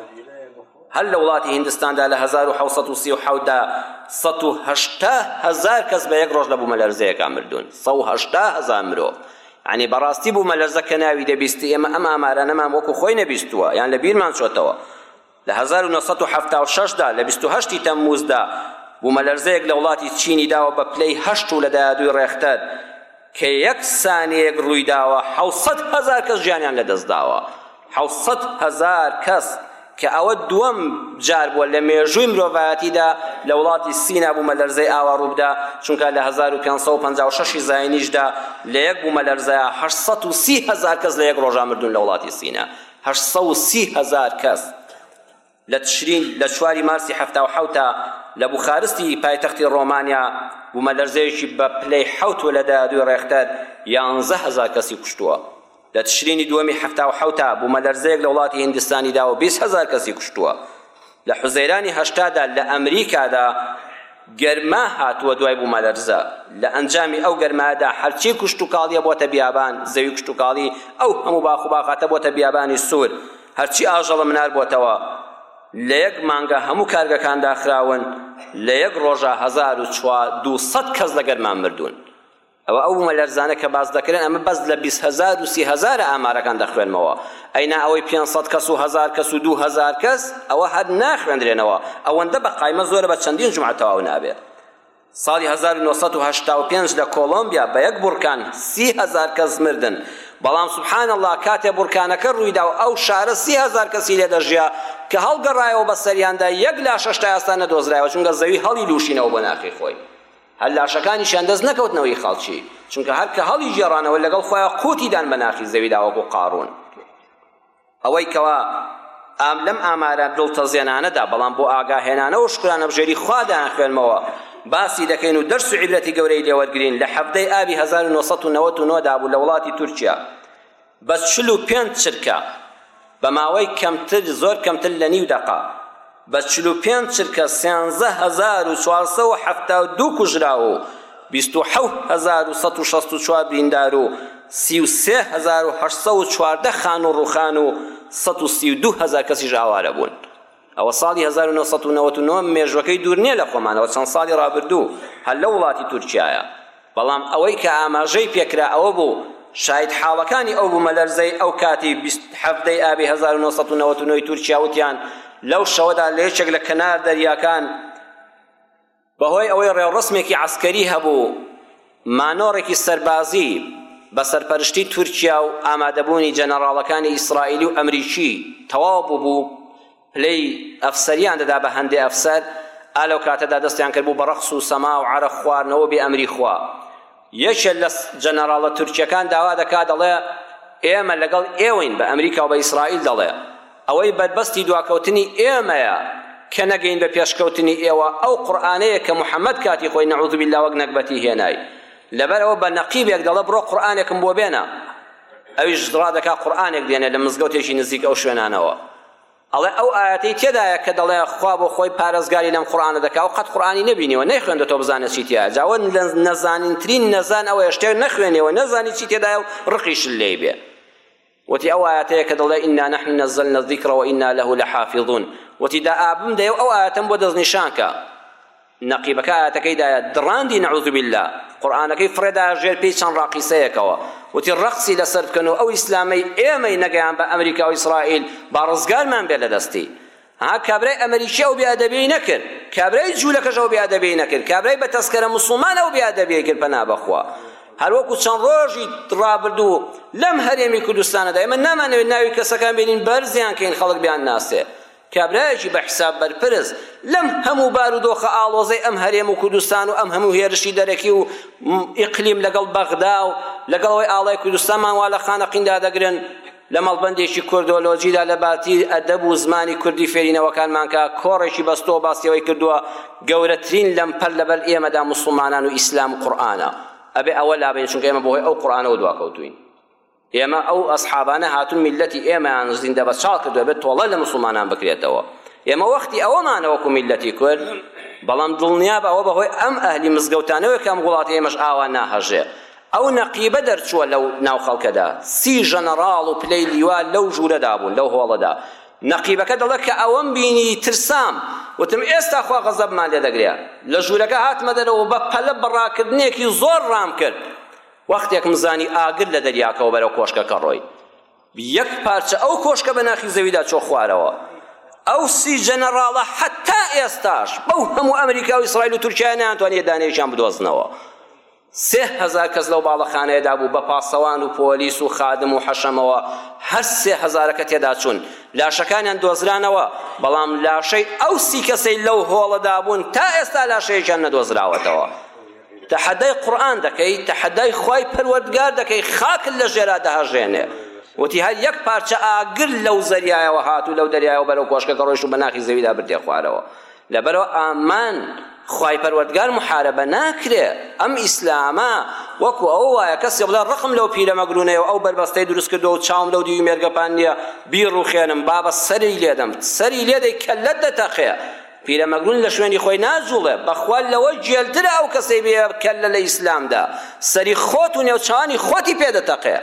هەر لە وڵاتی هیندستاندا لە 1970 دا 180 هزار کەس بە یەک ڕۆژ لە بوومەلەرزەیەکە مردوون 180 هزار مرۆڤ یانی بەڕاستی بومەلەرزە کە ناوی دەبیست ئێمە ئەم ئامارانەمان وەکو خۆی نەبیستووە یان لە بیرمان چۆتەوە لە هەزار و نۆ سەد و حەفتا و شەش دا لە بیست و هەشتی تەمموزدا بومەلەرزەیەک لە وڵاتی چینی داوە بە پلەی هەشت و لە دایادووی ڕێختەر کە یەک سانیەیەک ڕوویداوە حەوت سەد هەزار کەس گیانیان لەدەستداوە حەوت سەد هەزار کەس کە ئەوە دووەم جار بووە لە مێژووی مرۆڤایەتیدا لە وڵاتی سینا بوومەلەرزەی ئاوا ڕووبدا، چونکە لە هەزار و پێنج سەد و پەنجا و شەش ی زاینیشدا لە یەک بوومەلەرزەیا هەشت سەد و سی هەزار کەس لە یەک ڕۆژا مردوون لە وڵاتی سینا. هەشت سەد و سی هەزار کەس. لە تشرین لە چواری مارسی حەفتا و حەوت دا لە بوخارستی پایتەختی ڕۆمانیا بومەلەرزەیەکی بە پلەی حەوت و لە دەیادووی ڕێختەر یانزە هەزار کەسی کوشتووە. لە تشرینی دووەمی حەفتا و حەوت دا بومەلەرزەیەک لە وڵاتی هیندستانی دا و بیست هەزار کەسی کوشتووە. لە حوزەیرانی هەشتا دا لە ئەمریکا دا گەرما هاتووە دوای بومەلەرزە. لە ئەنجامی ئەو گەرمایەدا هەرچی کشتوکاڵییە بۆتە بیابان، زەوی کشتوکاڵی، ئەو هەموو باخ و باخاتە بۆتە بیابانی سوور. هەرچی ئاژەڵە منار بۆتەوە لە یەک مانگە هەموو کارگەکان داخراون لە یەک ڕۆژە هەزار و چوار دوو سەد کەس لە گەرمان مردوون ئەوە ئەو بوومە لەرزانە کە باس دەکرێن ئەمە بەس لە بیست هەزار و سی هەزارە ئامارەکان دەخوێنمەوە ئەینا ئەوەی پێنج سەد کەس و هەزار کەس و دوو هەزار کەس ئەوە هەر ناخوێندرێنەوە ئەوەندە بە قایمە زۆرە بە چەندین جومعە تەواو نابێت ساڵی هەزار و نۆ سەد و هەشتا و پێنج لە کۆڵۆمبیا بە یەک بوڕکان سی هەزار کەس مردن، بەڵام سبحان اللە کاتێ بوڕکانەکە ڕوویدا و ئەو شارە سی هەزار کەسی لێ دەژیا کە هەڵگەڕایەوە بە سەریاندا یەک لاشەش تا ئێستا نەدۆزرایەوە چونکە زەوی هەڵی لوشینەوە بۆ ناخی خۆی هەر لاشەکانیشیان دەست نەکەوتنەوە ی خەڵکی چونکە هەر کە هەڵی گێڕانەوە لەگەڵ خۆیان قوتی دان بە ناخی زەویدا وەکو قاڕون ئەوەی کەوا ئام لەم ئامارە دڵتەزێنانەدا بەڵام بۆ ئاگاهێنانە و شکرانەبژێری خوا دەیانخوێنمەوە باسی دەکەین و دەرس و عیبرەتی گەورەی لێوەرگرین لە حەڤدەی ئابی 1999 دا بوو لە وڵاتی تورکیا بە چل و پێنج چرکە بە ماوەی کەمتر زۆر کەمتر لە نیو دەقە بە چل و پێنج چرکە سیانزە هەزار و چوار سەد و حەفتا و دوو کوژراو و بیست و حەوت هەزار و سەد و شەست و چوار بریندار و سی و سێ هەزار و هەشت سەد و چواردە خانوو ڕووخان و سەد و سی و دوو هەزار کەسیش ئاوارە بوون. ئەوە ساڵی هەزار و نۆ سەد و نەوەد و نۆ مێژووەکەی دوور نییە لە خۆمانەوە چەند ساڵی ڕابردوو هەر لەو وڵاتی تورکیایە. بەڵام ئەوەی کە ئاماژەی پێکرا ئەوە بوو، شاهیدحاڵەکانی ئەو بوومەلەرزەی ئەو کاتی بیست حەڤدە ی ئابی هەزار و نۆ سەد و نەوەد و نۆ ی تورکیا وتیان لەو شەوەدا لە یەکێک لە کەنار دەریاکان بەهۆی ئەوەی ڕێوڕەسمێکی عەسکەری هەبوو و مانۆڕێکی سەربازی بە سەرپەرشتی تورکیا و ئامادەبوونی جەنەڕاڵەکانی ئیسرائیلی و ئەمریکی تەواو بووبوو، پلەی ئەفسەریان دەدا بە هەندێ ئەفسەر، ئا لەو کاتەدا دەستیان کردبوو بە ڕەقس و سەما و عەرەق خواردنەوە بێ ئەمری خوا. یەکێ لە جەنەراڵە تورکییەکان داوا دەکا دەڵێ، ئێمە لەگەڵ ئێوەین، بە ئەمریکا و بە ئیسرائیل دەڵێ، ئەوەی بەربەستی دواکەوتنی ئێمەیە کە نەگەین بە پێشکەوتنی ئێوە، ئەو قورئانەیە کە محەمەد کاتی خۆی نعوذ باللە وەک نەگبەتی هێنای. لەبەر ئەوە بە نەقیبێک دەڵێ بڕۆ قورئانێکم بۆ بێنە. ئەویش ڕادەکا قورئانێک دێنێ لە مزگەوتێکی نزیک ئەو شوێنانەوە. ئەڵێ ئەو ئایەتەی تێدایە کە دەڵێ خوا بۆ خۆی پارێزگاری لەم قورئانە دەکا و قەت قورئانی نەبینیوە نەیخوێندەتەوە بزانێت چی تێدایە جا ئەوە نەزانینترین نەزان ئەوەیە شتێک نەخوێنێەوە نەزانی چی تێدایە و ڕقیش لێی بێ وتی ئەو ئاەتەیە کە دەڵێ ئینا نحن نزلنا الذکر وإنا له لحافظون وتی دا ئابم دەیە ئەو ئاەتەم بۆ دەستنیشانکە نەقیبەکە ئایەتەکەی دایە دڕاندی نعوذ باللە قورئانەکەی فڕێدایە ژێر پێی چەند ڕاقیسەیەکەوە وتی ڕەقسی لەسەر بکەن و ئەو ئیسلامەی ئێمەی نەگەیان بە ئەمریکا و ئیسرائیل با ڕزگارمان بێت لە دەستی ها کابرای ئەمریکی ئەو بیادەبیەی نەکرد کابرای جوولەکەش ئەو بیادەبیەی نەکرد کابرای بە تەسکەرە مسلمان ئەو بیادەبیەی کرد پەنا بەخوا هەروەکو چەند ڕۆژی ڕابردوو لەم هەرێمی کوردستانەدا ئێمە نامانەوێت ناوی کەسەکان بێنین بەرزیان کەین خەڵک بیان ناسێ کابرایەکی بە حیساب بەرپرس لەم هەموو بار و دۆخە ئاڵۆزەی ئەم هەرێم و کوردستان و ئەم هەموو هێرشی دەرەکی و ئیقلیم لەگەڵ بەغدا و لەگەڵ ئەوەی ئاڵای کوردستانمان وا لە خانەقیندا دەگرن لە مەڵبەندێکی کوردۆلۆجیدا لە باتی ئەدەب و زمانی کوردی فێری نەوەکانمان کە کۆڕێکی بەستۆ باسیەوەی کردووە گەورەترین لەمپەر لەبەر ئێمەدا موسڵمانان و ئیسلام و قورئانە ئەبێ ئەوە لابەین چونکە ئێمە بەهۆی ئەو قورئانەوە دواکەوتووین ئێمە ئەو ئەسحابانە هاتون میلەتی ئێمەیان زیندە بە چاڵ کردوە بێت تۆڵە لە مسلمانان بکرێتەوە ئێمە وەختی ئەوەمانە وەکو میلەتی کورد بەڵام دڵنیا بە ئەوە بەهۆی ئەم ئەهلی مزگەوتانەوە کەم وڵاتی ئێمەش ئاوا ناهەژێ ئەو نەقیبە دەرچووە لەو ناو خەڵکەدا سی ژەنەڕاڵ و پلەی لیوا لەو ژوورەدا بوون لەو هۆڵەدا نەقیبەکە دەڵێ کە ئەوەم بینی ترسام وتم ئێستا خوا غەزەبمان لێ دەگرێ لە ژوورەکە هاتمە دەرەوە بە پەلە بەڕاکردنێکی زۆر ڕام کرد وەختێکم زانی ئاگر لە دەریاکەوە بەرەو کۆشکەکە ڕۆی یەک پارچە ئەو کۆشکە بە ناخی زەویدا چۆ خوارەوە ئەو سی جەنەڕاڵە حەتا ئێستاش بەو هەموو ئەمریکا و ئیسرائیل و تورکیا نەیانتوانیە دانەیەکیان بدۆزنەوە سێ هەزار کەس لەو باڵەخانەیەدا بوو بە پاسەوان و پۆلیس و خادم و حەشەمەوە هەر سێ هەزارەکە تێدا چوون لاشەکانیان دۆزرانەوە بەڵام لاشەی ئەو سی کەسەی لەو هۆڵەدا بوون تا ئێستا لاشەیەکیان نەدۆزراوەتەوە تەحەدای قورئان دەکەی تەحەدای خوای پەروەردگار دەکەی خاکت لە ژێرا دەهەژێنێ وتی هەر یەک پارچە ئاگر لەو زەریایەوە هات و لەو دەریایەوە بەرەو کۆشکەکە ڕۆیشت و بە ناخی زەویدا بردیە خوارەوە لەبەرەوە ئامان خوای پەروەردگار محاربە ناکرێ ئەم ئیسلامە وەکو ئەو وایە کەسێ بڵێ ڕقم لەو پیرە مەگرونەیە و ئەو بەربەستەی دروست کردو و چاوم لەو دیوی مێرگەپان نییە بیڕوخێنم بابە سەری لێدەم سەری لێدەی کەللەت دەتەقێ پیرە مەگرون لە شوێنی خۆی ناجوڵێ بەخوا لەوە گێلترە ئەو کەسەی بێ کەللە لە ئیسلامدا سەری خۆت و نێوچانی خۆتی پێ دەتەقێ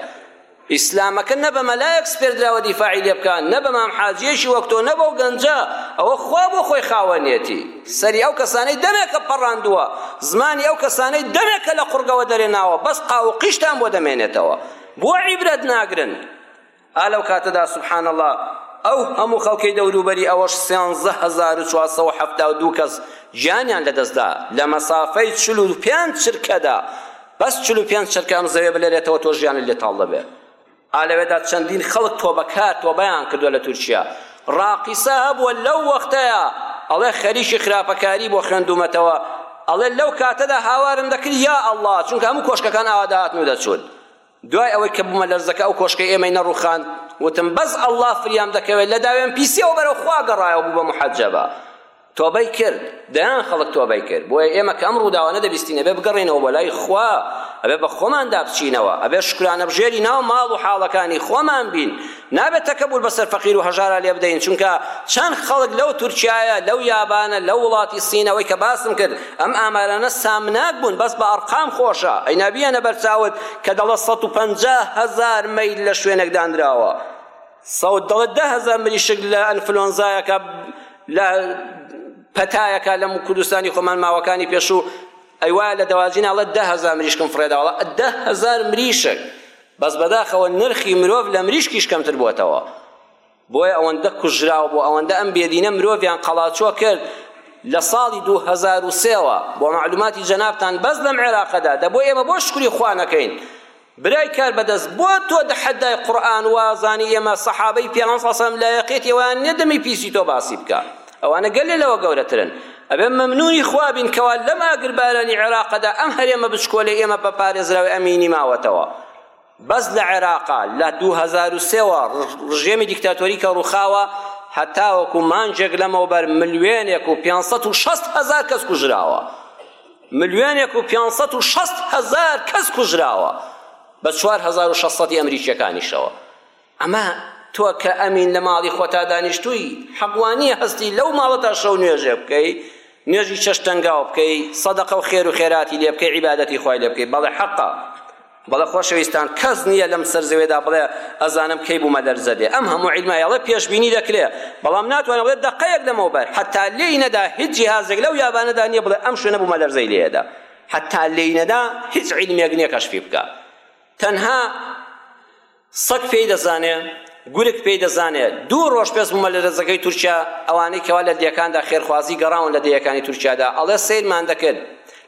ئیسلامەکە نە بە مەلایەک سپێردراوە دیفاعی لێ بکات نە بە مام حاجیەکی وەک تۆ نە بەو گەنجە ئەوە خوا بۆ خۆی خاوەنیەتی سەری ئەو کەسانەی دەمێکە پەڕاندووە زمانی ئەو کەسانەی دەمێکە لە قوڕگەوە دەرێناوە بەس قاو و قیشتان بۆ دەمێنێتەوە بۆ عیبرەت ناگرن ئا لەو کاتەدا سبحان اللە ئەو هەموو خەڵکەی دەوروبەری ئەوەش سێانزە هەزار و چوار سەد و حەفتا و دوو کەس گیانیان لەدەستدا لە مەسافەی چل و پێنج چرکەدا بەس چل و پێنج چرکە ئەم زەوێ بلەرێتەوە تۆ ژیانت لێ تاڵ دەبێ ئا لەوێدا چەندین خەڵک تۆبەکار تۆبەیان کردووە لە تورکیا ڕاقیسە هەبووە لەو وەختەیە ئەڵێ خەریکی خراپەکاری بۆ خوێندومەتەوە ئەڵێ لەو کاتەدا هاوارم دەکرد یا ئەڵڵا چونکە هەموو کۆشکەکان ئاوا دەهاتن و دەچوون دوای ئەوەی کە بومەلەرزەکە ئەو کۆشکەی ئێمەی نەڕوخاند وتم بەس اللە فریام دەکەوێت لە داوێن پیسیەوە بەرەو خوا گەڕایەوە بوو بە محەجەبە تۆبەی کرد دەیان خەڵک تۆبەی کرد بۆیە ئێمە کە ئەم ڕووداوە نەدەبیستین ئەبێ بگەڕێنەوە بۆ لای خوا ئەبێ بە خۆماندا بچینەوە ئەبێ شکرانە بژێری ناو ماڵ و حاڵەکانی خۆمان بین نابێت تەکەبور بەسەر فەقیر و هەژارا لێبدەین چونکە چەند خەڵک لەو تورکیایە لەو یابانە لەو وڵاتی سینەوەی کە باسم کرد ئەم ئامارانە سامناک بوون بەس بە ئەرقام خۆشە ئەی نابیەنە بەرچاوت کە دەڵە سەد و پەنجا هەزار مەیل لە شوێنێک دانراوە سەوت دەڵە دە هەزار مریشک لە ئەنفلۆنزایەکە لە پەتایەکە لە کوردستانی خۆمان ماوەکانی پێشوو ئەیوایە لە دەواجین ئەڵە دە هەزار مریشکم فڕێداوەڵە دە هەزار مریشک بەس بەداخەوە نرخی مرۆڤ لە مریشکیش کەمتر بووەتەوە بۆیە ئەوەندە کوژراو بۆ ئەوەندە ئەم بێدینە مرۆڤیان قەڵاچۆ کرد لە ساڵی 2023ەوە بۆ معلوماتی جەنابتان بەس لەم عێراقەدا دە بۆ ئێمە بۆ شکری خوا نەکەین برای کار بەدەست بۆ تۆ دەحەدای قورئان وازانی ئێمە سەحابەی پێغەمبەر صلی الله علیه و سلم لایەقێتیەوە نیە دەمی پیسی تۆ باسی بکە ئەوانە گەلێ لەوە گەورەترن ئەبێ مەمنونی خوا بین کەوا لەم ئاگربارانی عێراقەدا ئەم هەرێمە بچکۆلەی ئێمە بە پارێزراوی ئەمینی ماوەتەوە بەس لە عێراقا لە 2003ەوە ڕژێمی دیکتاتۆری کە ڕوخاوە هەتاوەکو مانجێک لەمەوبەر ملیۆنێک و 560 هزار کەس کوژراوە ملیۆنێک و 560 هزار کەس کوژراوە بە 4600 ئەمریکیەکانیشەوە ئەمە تۆ کە ئەمین لە ماڵی خۆتا دانیشتووی حەق وانییە هەستی لەو ماڵە تا شەو نوێژێ بکەی نوێژی چەشت تەنگاو بکەی سەدەقە و خێر و خێراتی لێ بکەی عیبادەتی خوای لێ بکەی بەڵێ حەقە بەڵێ خۆشەویستان کەس نییە لەم سەر زەوێدا بڵێ ئەزانم کەی بوومە لەرزە دێ ئەم هەموو عیلمە ئەڵێ پێشبینی دەکرێ بەڵام ناتوانێ بڵێ دەقەیەک لەمەوبەر حەتا لێی نەدا هیچ جیهازێک لەو یابانەدا نییە بڵێ ئەم شوێنە بوومە لەرزەی لێدا حەتا لێی نەدا هیچ عیلمێک نییە کەشفی بکە تەنها سەگ پێی دەزانێ گورگ پێی دەزانێ دوو ڕۆژ پێس بوومە لە دەزەکەی تورکیا ئەوانەی کەوا لە دیەکاندا خێرخوازی گەڕاون لە دیەکانی تورکیادا ئەڵێ سیرمان دەکرد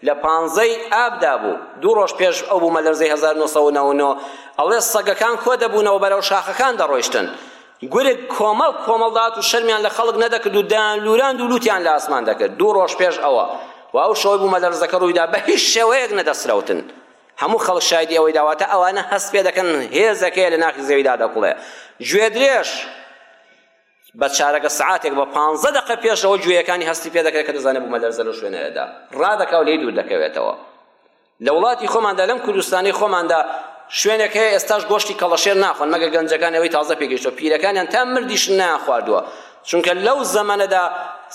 لە پانزەی ئابدا بوو دوو ڕۆژ پێش ئەو بوومە لەرزەی 1990 ئەڵێ سەگەکان کۆ دەبوونەوە بەرەو شاخەکان دەڕۆیشتن گورگ کۆمەڵ کۆمەڵ دات و شەرمیان لە خەڵک نەدەکرد و دان لوران دوو لوتیان لە ئاسمان دەکرد دوو ڕۆژ پێش ئەوە و ئەو شەوەی بوومە لەرزەکە ڕوویدا بە هیچ شێوەیەک نەدەسرەوتن هەموو خەڵک شایدی ئەوەی دا واتە ئەوانە هەست پێ دەکەن هێزەکەیە لە ناخی زەویدا دەکوڵێ گوێدرێژ بە چارەگە سعاتێک بە پانزە دەقە پێشەوە گوێیەکانی هەستی پێ دەکرێت کە دەزانێت بوومە لەرزە لەو شوێنەیەدا ڕادەکا و لێی دوور دەکەوێتەوە لە وڵاتی خۆماندا لەم کوردستانی خۆماندا شوێنێک هەیە ئێستاش گۆشتی کەڵەشێر ناخۆن مەگە گەنجەکان ئەوەی تازە پێگەیشتۆ پیرەکانیان تا مردیش ناخواردووە چونکە لەو زەمەنەدا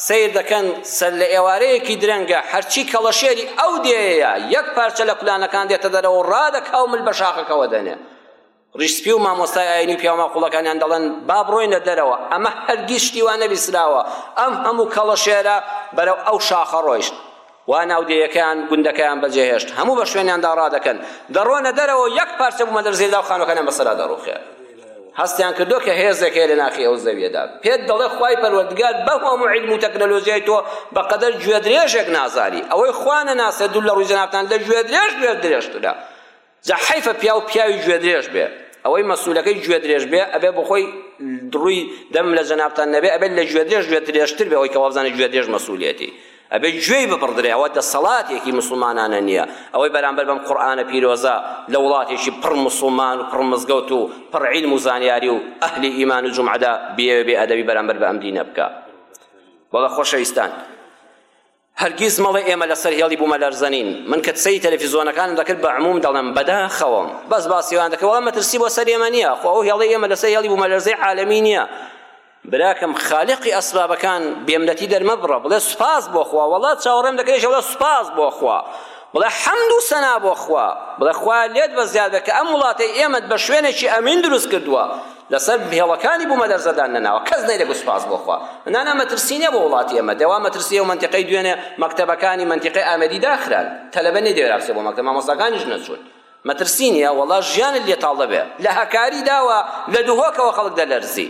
سەیر دەکەن سەر لە ئێوارەیەکی درەنگە هەرچی کەڵەشێری ئەو دێیە یەک پارچە لە کولانەکان دێتە دەرەوە و ڕادەکا و مل بە شاخەکەوە دەنێ ڕیشسپی و مامۆستای ئاینی پیاما قوڵەکانیان دەڵێن با بڕۆینە دەرەوە ئەمە هەرگیز شتی وا نەبیسراوە ئەم هەموو کەڵەشێرە بەرەو ئەو شاخە ڕۆیشت وا ناودێیەکەیان گوندەکەیان بەجێهێشت، هەموو بە شوێنیاندا ڕادەکەن، دەڕۆنە دەرەوە و یەک پارچە بوو مەدرەزیەدا و خانوەکانیان بەسەرا دەڕوخێ. هەستیان کردووە کە هێزێک هەیە لە ناخی ئەو زەویەدا پێت دەڵێ خوای پەروەردگار بەو هەموو عیلم و تەکنەلۆژیای تۆ بەقەدەر گوێدرێژێک نازانی ئەوەی خوا نەناسێ دوور لە ڕووی جەنابتان لە گوێدرێژ گوێدرێژترە جا حەیفە پیاو پیاوی گوێ درێژ بێ ئەوەی مەسولەکەی گوێ درێژ بێ ئەبێ بۆخۆی دڕووی دەم لە جەنابتان نەبێ ئەبێت لە گوێ درێژ گوێ درێژتر بێ ئەوەی کە وابزانێ گوێ درێژ مەسولیەتی ئەبێ گوێی ببڕدرێ ئەوە دەسەڵاتێکی مسوڵمانانە نییە ئەوەی بەرامبەر بەم قورئانە پیرۆزە لە وڵاتێکی پڕ مسوڵمان و پڕ مزگەوت و پڕ عیلم و زانیاری و ئەهلی ئیمان و جومعەدا بیەوێ بێ ئەدەبی بەرامبەر بە ئەم دینە بکە وەڵە خۆشەویستان هەرگیز مەڵێ ئێمە لەسەر هێڵی بوومەلەرزە نین من کە سەیری تەلەفیزۆنەکانم دەکرد بە عموم دەڵێم بەداخەوەم بەس باسی ئەوان دەکەم وەڵا مەترسی بۆ سەر ئێمە نییە خۆ ئەو هێڵەی ئێمە لەسەر هێڵی بوومەلەرزەی عالەمی نییە براکەم خالقی ئەسبابەکان بێمنەتی دەرمەبڕە بڵێ سوپاس بۆ خوا وەڵا چاوەڕێم دەکرێت وڵا سوپاس بۆ خوا بڵێ حەمد و سەنا بۆ خوا بڵێ خوا لێت بە زیادە کە ئەم وڵاتەی ئێمەت بە شوێنێکی ئەمین دروست کردووە لەسەر هێڵەکانی بوومەلەرزەدان نەناوە کەس نەیدەگوت سوپاس بۆ خوا نانا مەترسی نییە بۆ وڵاتی ئێمە دەوا مەترسی ئەو مەنتیقەی دوێنێ مەکتەبەکانی مەنتیقەی ئامەدی داخران تەلەبە نەیدەوێرا بچێ بۆ مەکتەب مامۆستاکانیش نەچوون مەترسی نییە وەڵا ژیانت لێ تاڵ دەبێ لە هەکاری داوە لە دهۆکەوە خەڵک دەلەرزی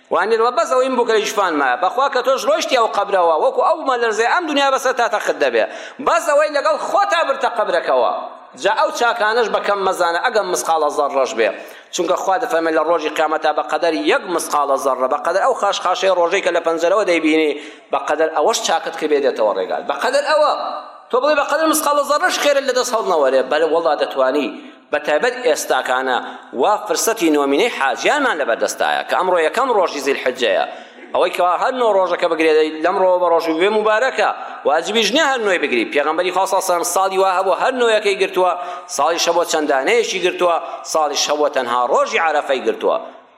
وانیە وە بەس ئەوەی من بوکەلە یشفان مایە بەخوا کە تۆش ڕۆیشتی ئەو قەبرەوە وەکو ئەو مەلەرزەی ئەم دنیا بەسەر تا تەقت دەبێ بەس ئەوەی لەگەڵ خۆتا بردتە قەبرەکەوە جا ئەو چاکانەش بە کەم مەزانە ئەگەم مسقاڵە زەڕڕەش بێ چونکە خوا دەفەرمێ لە ڕۆژی قیامەتا بە قەدەر یەک مسقاڵە زەڕڕە بە قەدەر ئەو خاش خاشەی ڕۆژەی کە لە پەنجەرەوە دەیبینی بە قەدەر ئەوەش چاکت کردێ دێتەوە ڕێگات بە قەدەر ئەوە تۆ بڵێ بە قەدەر مسقاڵە زەڕڕەش خێرت لەدەست هەڵنەوەرێ بەلە وەڵا دەتوانی بە تایبەت ئێستاکانە وا فرسەتی نۆمینەی حاجیانمان لە بەردەستایە کە ئەمڕۆ یەکەم ڕۆژی زیلحجەیە ئەوەی کەوا هەر نۆ ڕۆژەکە بگرێت لەمڕۆوە بە ڕۆژی بێ موبارەکە واجبیش نیە هەر نۆی بگری پێغەمبەری خوا سەڵسەم ساڵی وا هەبوو هەر نۆیەکەی گرتووە ساڵیش هەبووە چەندانەیەکی گرتووە ساڵیش هەبووە تەنها ڕۆژی عەرەفەی گرتووە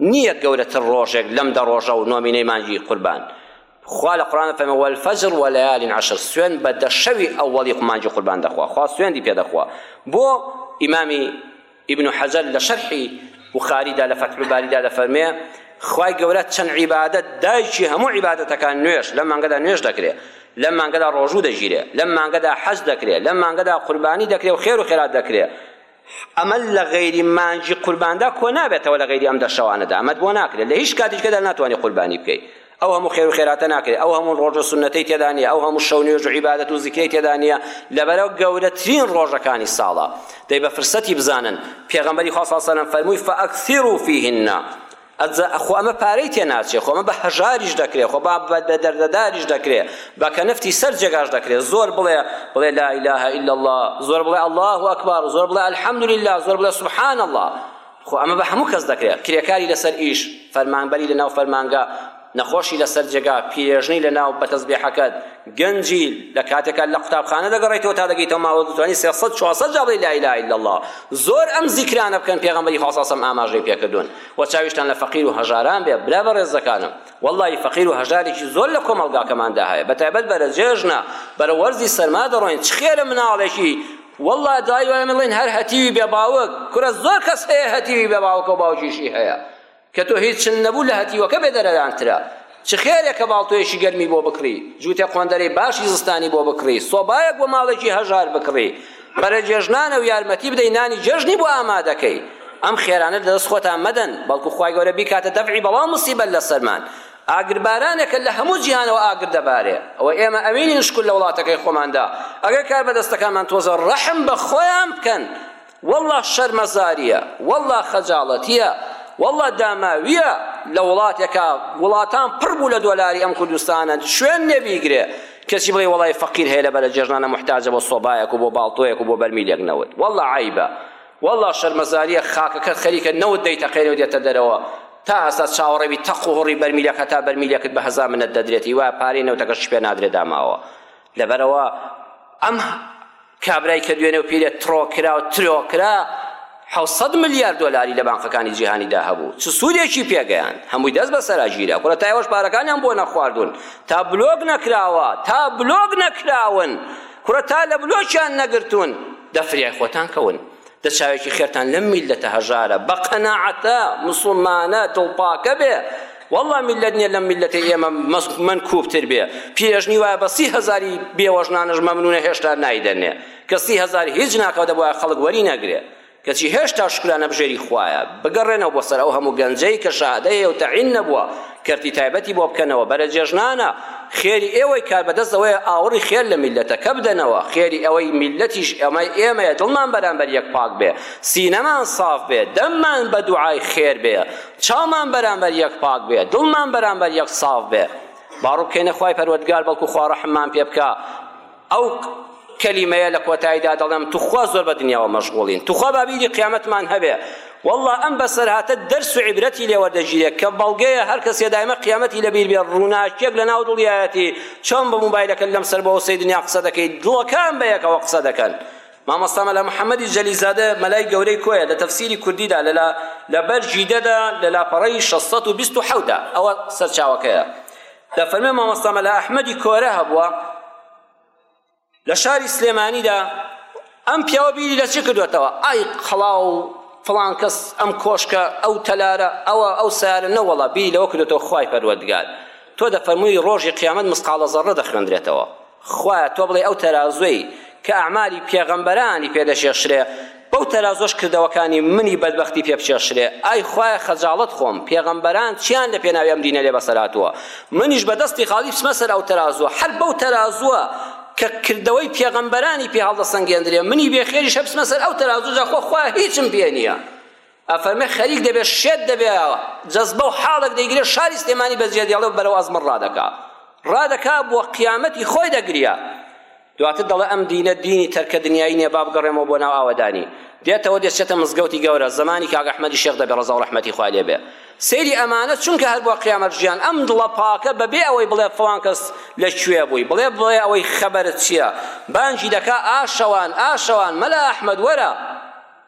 نییە گەورەتر ڕۆژێک لەم دە ڕۆژە و نۆمینەی مانگی قوربان خوا لە قورئاندا فەرمووە والفجر وليال عشر سوێند بە دە شەوی ئەوەڵی مانگی قوربان دەخوا خوا سوێندی پێ دەخوا بۆ ئیمامی ابن حەجەر لە شەرحی بخاریدا لە فەتح الباریدا دەفەرمێ خوای گەورە چەند عیبادەت دایکی هەموو عیبادەتەکان نوێش لەم مانگەدا نوێش دەکرێ لەم مانگەدا ڕۆژوو دەگیرێ لەم مانگەدا حەج دەکرێ لەم مانگەدا قوربانی دەکرێ و خێر و خێرات دەکرێ ئەمە لە غەیری مانگی قورباندا کۆ نابێتەوە لە غەیری ئەم دە شەوانەدا ئەمەت بۆ ناکرێت لە هیچ کاتیشکەدا ناتوانانی قوربانی بکەیت ئەو هەموو خێر و خێراتە ناکرێت ئەو هەموو ڕۆژ و سونەتەی تێدا نیە ئەو هەموو شەو نوێژ و عیبادەت و زیکرەی تێدا نیە لەبەرەو گەورەترین ڕۆژەکانی ساڵە دەی بە فرسەتی بزانن پێغەمبەری خوا صلی الله علیه و سلم فەرمووی فاکثروا فیهن ئەجا خۆ ئەمە پارەی تێ ناچێ خۆ ئەمە بە هەژاریش دەکرێ خۆ با بە دەردەداریش دەکرێ بە کەنفتی سەر جێگاش دەکرێ زۆر بڵێ بڵێ لا اله الا الله زۆر بڵێ الله اکبر زۆر بڵێ الحمد لله زۆر بڵێ سبحان الله خۆ ئەمە بە هەموو کەس دەکرێ کرێکاری لەسەر ئیش فەرمانبەری لەناو فەرمانگە نەخۆشی لەسەر جێگا، پیرێژنەی لەناو بە تەزبێحەکەت، گەنجیل، لە کاتێکا لە قوتابخانە دەگەڕێیتەوە تا دەگەیتەوە ماڵت دەتوانی سێ سەد چوار سەد جار بڵێی لا الە الا اللە زۆر ئەم زیکرانە بکەن پێغەمبەری خوا صلی اللە علیە و سەلم ئاماژەی پێکردوون و چاویشتان لە فەقیر و هەژاران بێ برا بەڕێزەکانم وەڵڵاهی فەقیر و هەژارێکی زۆر لە کۆمەڵگاکەماندا هەیە بەتایبەت بەرە جێژنە بەرە وەرزی سەرما دەڕۆین چ خێرە مناڵێکی والله دای وای مڵین هەر هەتیوی بێ باوک کورە زۆر کەس هەیە هەتیوی بێ باوکە و باوکیشی هەیە کە تۆ هیچن نەبوو لە هەتیوەکە بێ دەرەدانترە چ خێرێکە باڵتۆیەکی گەرمی بۆ بکڕی جووتێ قۆندەرەی باشی زستانی بۆ بکڕی سۆبایەک بۆ ماڵێکی هەژار بکڕی بەرە جێژنانە و یارمەتی بدەی نانی جێژنی بۆ ئامادەکەی ئەم خێرانە لە دەست خۆتان مەدەن بەڵکو خوای گەورە بیکاتە دەفعی بەڵا و موسیبەت لەسەرمان ئاگربارانێکە لە هەموو جیهانەوە ئاگر دەبارێ ئەوە ئێمە ئەوینین شکل لە وڵاتەکەی خۆماندا ئەگەر کار بەدەستەکانمان تۆزە ڕەحم بە خۆیان بکەن واللە شەرمەزاریە واللە خەجاڵەتیە واللە داماویە لە وڵاتێکا وڵاتان پڕ بوو لە دۆلاری ئەم کوردستانە شوێن نیە بیگرێ کەچی بڵێی وەڵای فەقیر هەیە لەبەرە جێژنانە موحتاجە بۆ سۆبایەک و بۆ باڵتۆیەک و بۆ بەرمیلێک نەوت واللە عەیبە واللە شەرمەزاریە خاکەکەت خەریکە نەوت دەیتەقێنێ و دێتە دەرەوە تا ئەستا چاوەڕێ بی تەق و هوڕی بەرمیلێک هەتا بەرمیلێکت بە هەزار منەت دەدرێت هیوایە پارەی نەوتەکەشت پێ نادرێ داماوە لەبەرەوە ئەم کابرای کە دوێنێ و پیرێ تڕۆ کرا و ترۆ کرا حەوت سەد ملیار دۆلاری لە بانقەکانی جیهانیدا هەبوو چ سوودێکی پێگەیاند هەمووی دەست بەسەرا گیرا کورە تا ئێوەش پارەکانیان بۆ نەخواردوون تا بلۆک نەکراوە تا بلۆک نەکراون کورە تا لە بلۆکیان نەگرتوون دەفریای خۆتان کەون دە چاوێکی خێرتان لەم میللەتە هەژارە بە قەناعەتە مسوڵمانە دڵپاکە بێ والله ملت نیە لەم ملەتی ئێمە من کوبتر بێ پیرێژنی وایە بە سی هەزاری بێوەژنانش مەمنونە هێشتا نایدەنێ کە سی هەزار هیچ ناکەوت دەبووە خەڵک وەری نەگرێ کەچی هێشتا شکرانە بژێری خوایە بگەڕێنەوە بۆ سەر ئەو هەموو گەنجەی کە شەهادەیە و تەعین نەبووە کەرتی تایبەتی بۆ بکەنەوە بەرە جێژنانە خێری ئێوەی کاربەدەست ئەوەیە ئاوڕی خێر لە میلەتەکە بدەنەوە خێری ئەوەی میلەتیش ئەمەی ئێمەیە دڵمان بەرامبەر یەک پاک بێ سینەمان صاف بێ دەممان بە دوعای خێر بێ چاومان بەرامبەر یەک پاک بێ دڵمان بەرامبەر یەک صاف بێ باڕوو بکەینە خوای پەروەردگار بەڵکو خوا ڕەحممان پێ بکا ئەو کەلیمەیە لە کۆتاییدا دەڵێم توخوا زۆر بە دنیاوە مەشغوڵین توخوا با بیری قیامەتمان هەبێ واللە ئەم بەسەرهاتە دەرس و عیبرەتی لێوەردەگیرێت کە بەڵگەیە هەر کەسێ دایمە قیامەتی لەبیر بێ ڕووناکیەک لە ناو دڵیایەتی چۆن بە موبایلەکە لەم سەر بەوە سەی دنیا قسە دەکەی دڵەکان بە یەکەوە قسە دەکەن مامۆستا مەلا محەممەدی جەلیزادە مەلای گەورەی کۆیە لە تەفسیری کوردیدا لەلا لە بەرگی دەدا لە لاپەڕەی 627دا ئەوە سەرچاوەکەیە دەفەرمێ مامۆستا مەلا ئەحمەدی کۆرە هەبووە لە شاری سلێمانیدا ئەم پیاوە بیری لە چی کردوێتەوە ئای خەڵاو فڵان کەس ئەم کۆشکە ئەو تەلارە ئەوە ئەو سارە نەوەڵا بیری لەوە کردێتەوە خی پەروەردگار تۆ دەفەرمووی ڕۆژی قیامەت مسقالە زەڕە دەخوێندرێتەوە خوایە تۆ بڵێی ئەو تەرازوەی کە ئەعمالی پێغەمبەرانی پێ دەشێشرێ بەو تەرازوەش کردەوەکانی منی بەدبەختی پێ بچێشرێ ئای خوایە خەجاڵەت خۆم پێغەمبەران چیان لە پێناوی ئەم دینە لێ بەسەر هاتووە منیش بە دەستی خاڵی بچمە سەر ئەو تەرازوە هەر بەو تەرازوە کە کردەوەی پێغەمبەرانی پێ هەڵدەسەنگێندرێ منی بێخێریش هەبچمە سەر ئەو تەرازوجا خۆ خوا هیچم پێ نییە ئەفەرمێ خەریک دەبێ شێت دەبێ جەزبە و حاڵێک دەیگرێ شاری سلێمانی بە جێدێڵێ و بەرەو ئەزمەڕ ڕادەکا ڕادەکا بۆ قیامەتی خۆی دەگریا دواتر دەڵێ ئەم دینە دینی تەرکە دنیایی نیە با بگەڕێمەوە بۆ ناو ئاوەدانی دێتەوە دەچێتە مزگەوتی گەورە زمانی کاک ئەحمەدی شێخ دەبێ ڕەزا و ڕەحمەتی خوای لێ بێ سەیری ئەمانە چونکە هەر بۆ قیامەت ژیان ئەم دڵە پاکە بەبێ ئەوەی بڵێ فڵان کەس لە کوێ بووی بڵێ بڵێ ئەوەی خەبەرت چییە بانگی دەکا ئاشەوان ئاشەوان مەلا ئەحمەد وەرە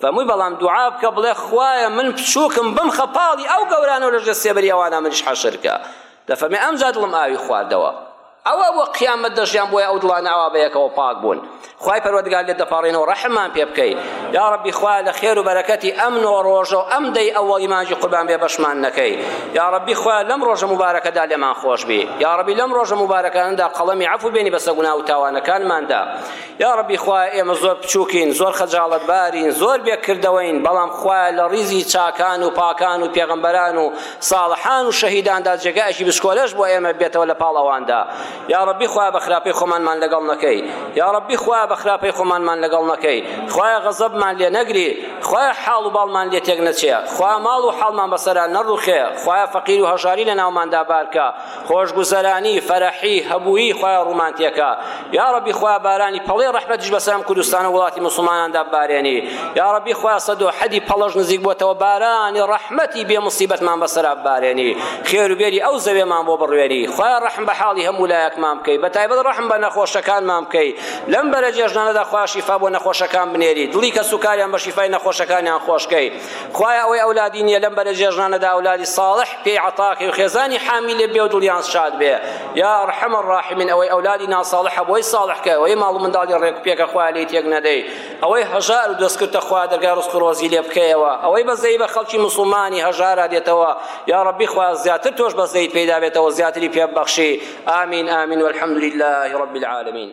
فەرمووی بەڵام دوعا بکە بڵێ خوایە من بچووکم بمخە پاڵی ئەو گەورانە و لەژێر سێبەری ئەوانە منیش حەشر کە دەفەرمێ ئەمجا دڵم ئاوی خواردەوە ئەوە بۆ قیامەت دەژیان بۆیە ئەو دڵانە ئەوا بەیەکەوە پاک بوون خوای پەروەردگار لێ دەپاڕێنەوە ڕەحممان پێ بکەی یا ڕەبی خوا لە خێر و بەرەکەتی ئەم نۆ ڕۆژە و ئەم دەی ئەوەڵی مانجی قوربان بێ بەشمان نەکەی یا ڕەبی خوا لەم ڕۆژە مبارەکەدا لێمان خۆش بی یا ڕەبی لەم ڕۆژە مبارەکاندا قەڵەمی عەفو بێنی بەسە گونا و تاوانەکانماندا یاڕەبی خوایە ئێمە زۆر بچووکین زۆر خەجاڵەتبارین زۆر بێکردەوەین بەڵام خوایە لە ڕیزی چاکان و پاکان و پێغەمبەران و ساڵحان و شەهیداندا جێگایەکی بچکۆلەش بۆ ئێمە بێتەوە لە پاڵ ئەواندا یاڕەبی خوایە بە خراپەی خۆمانمان لەگەڵ نەکەی یاڕەبی خوایە بە خراپەی خۆمانمان لەگەڵ نەکەی خوایە غەزەبمان لێ نەگری خوایە حاڵ و باڵمان لێ تێک نەچێ خوا ماڵ و حاڵمان بەسەرا نەڕوخێ خوایە فەقیر و هەژاری لە ناوماندا بارکە خۆشگوزەرانی فەرحی هەبوویی خوایە ڕومانتیەکە یاڕەبی خوایە بارانی پەڵەی ڕەحمەتیش بەسەر ئەم کوردستانە وڵاتی موسڵماناندا ببارێنی یاڕەبی خوایە سەد و حەدی پەڵەش نزیک بۆتەوە بارانی ڕەحمەتی بێ موسیبەتمان بەسەرا ببارێنی خێر و بێری ئەو زەوێمان بۆ بڕوێنی خوایە ڕەحم بە حاڵی هەموو لایەکمان بکەی بە تایبەت ڕەحم بە نەخۆشەکانمان بکەی لەم بەرە جێژنانەدا خوایە شیفا بۆ نەخۆشەکان بنێری دڵی کەسوکاریان بە شیفای نەخۆشەکانیان خۆشکەی خوایە ئەوەی ئەولادی نییە لەم بەرە جێژنانەدا ئەولادی ساڵح پێی عەتاکەی و خێزانی حامی لێ بێ و دڵیان شاد بێ یا ڕحم الراحمین ئەوەی ئەولادی ناساڵحە بۆی ساڵح کە ئەوەی ماڵ و منداڵی ڕێک و پێکە خوایە لێی تێک نەدەی ئەوەی هەژار و دەستکردە خوا دەرگای ڕزق و ڕۆزی لێ بکەیەوە ئەوەی بەزەی بە خەڵکی موسڵمانی هەژارا دێتەوە یا ڕەبی خوایە زیاتر تۆش بەزەیت پێدا بێتەوە زیاتری پێ ببەخشی آمین آمین والحمد لله رب العالمین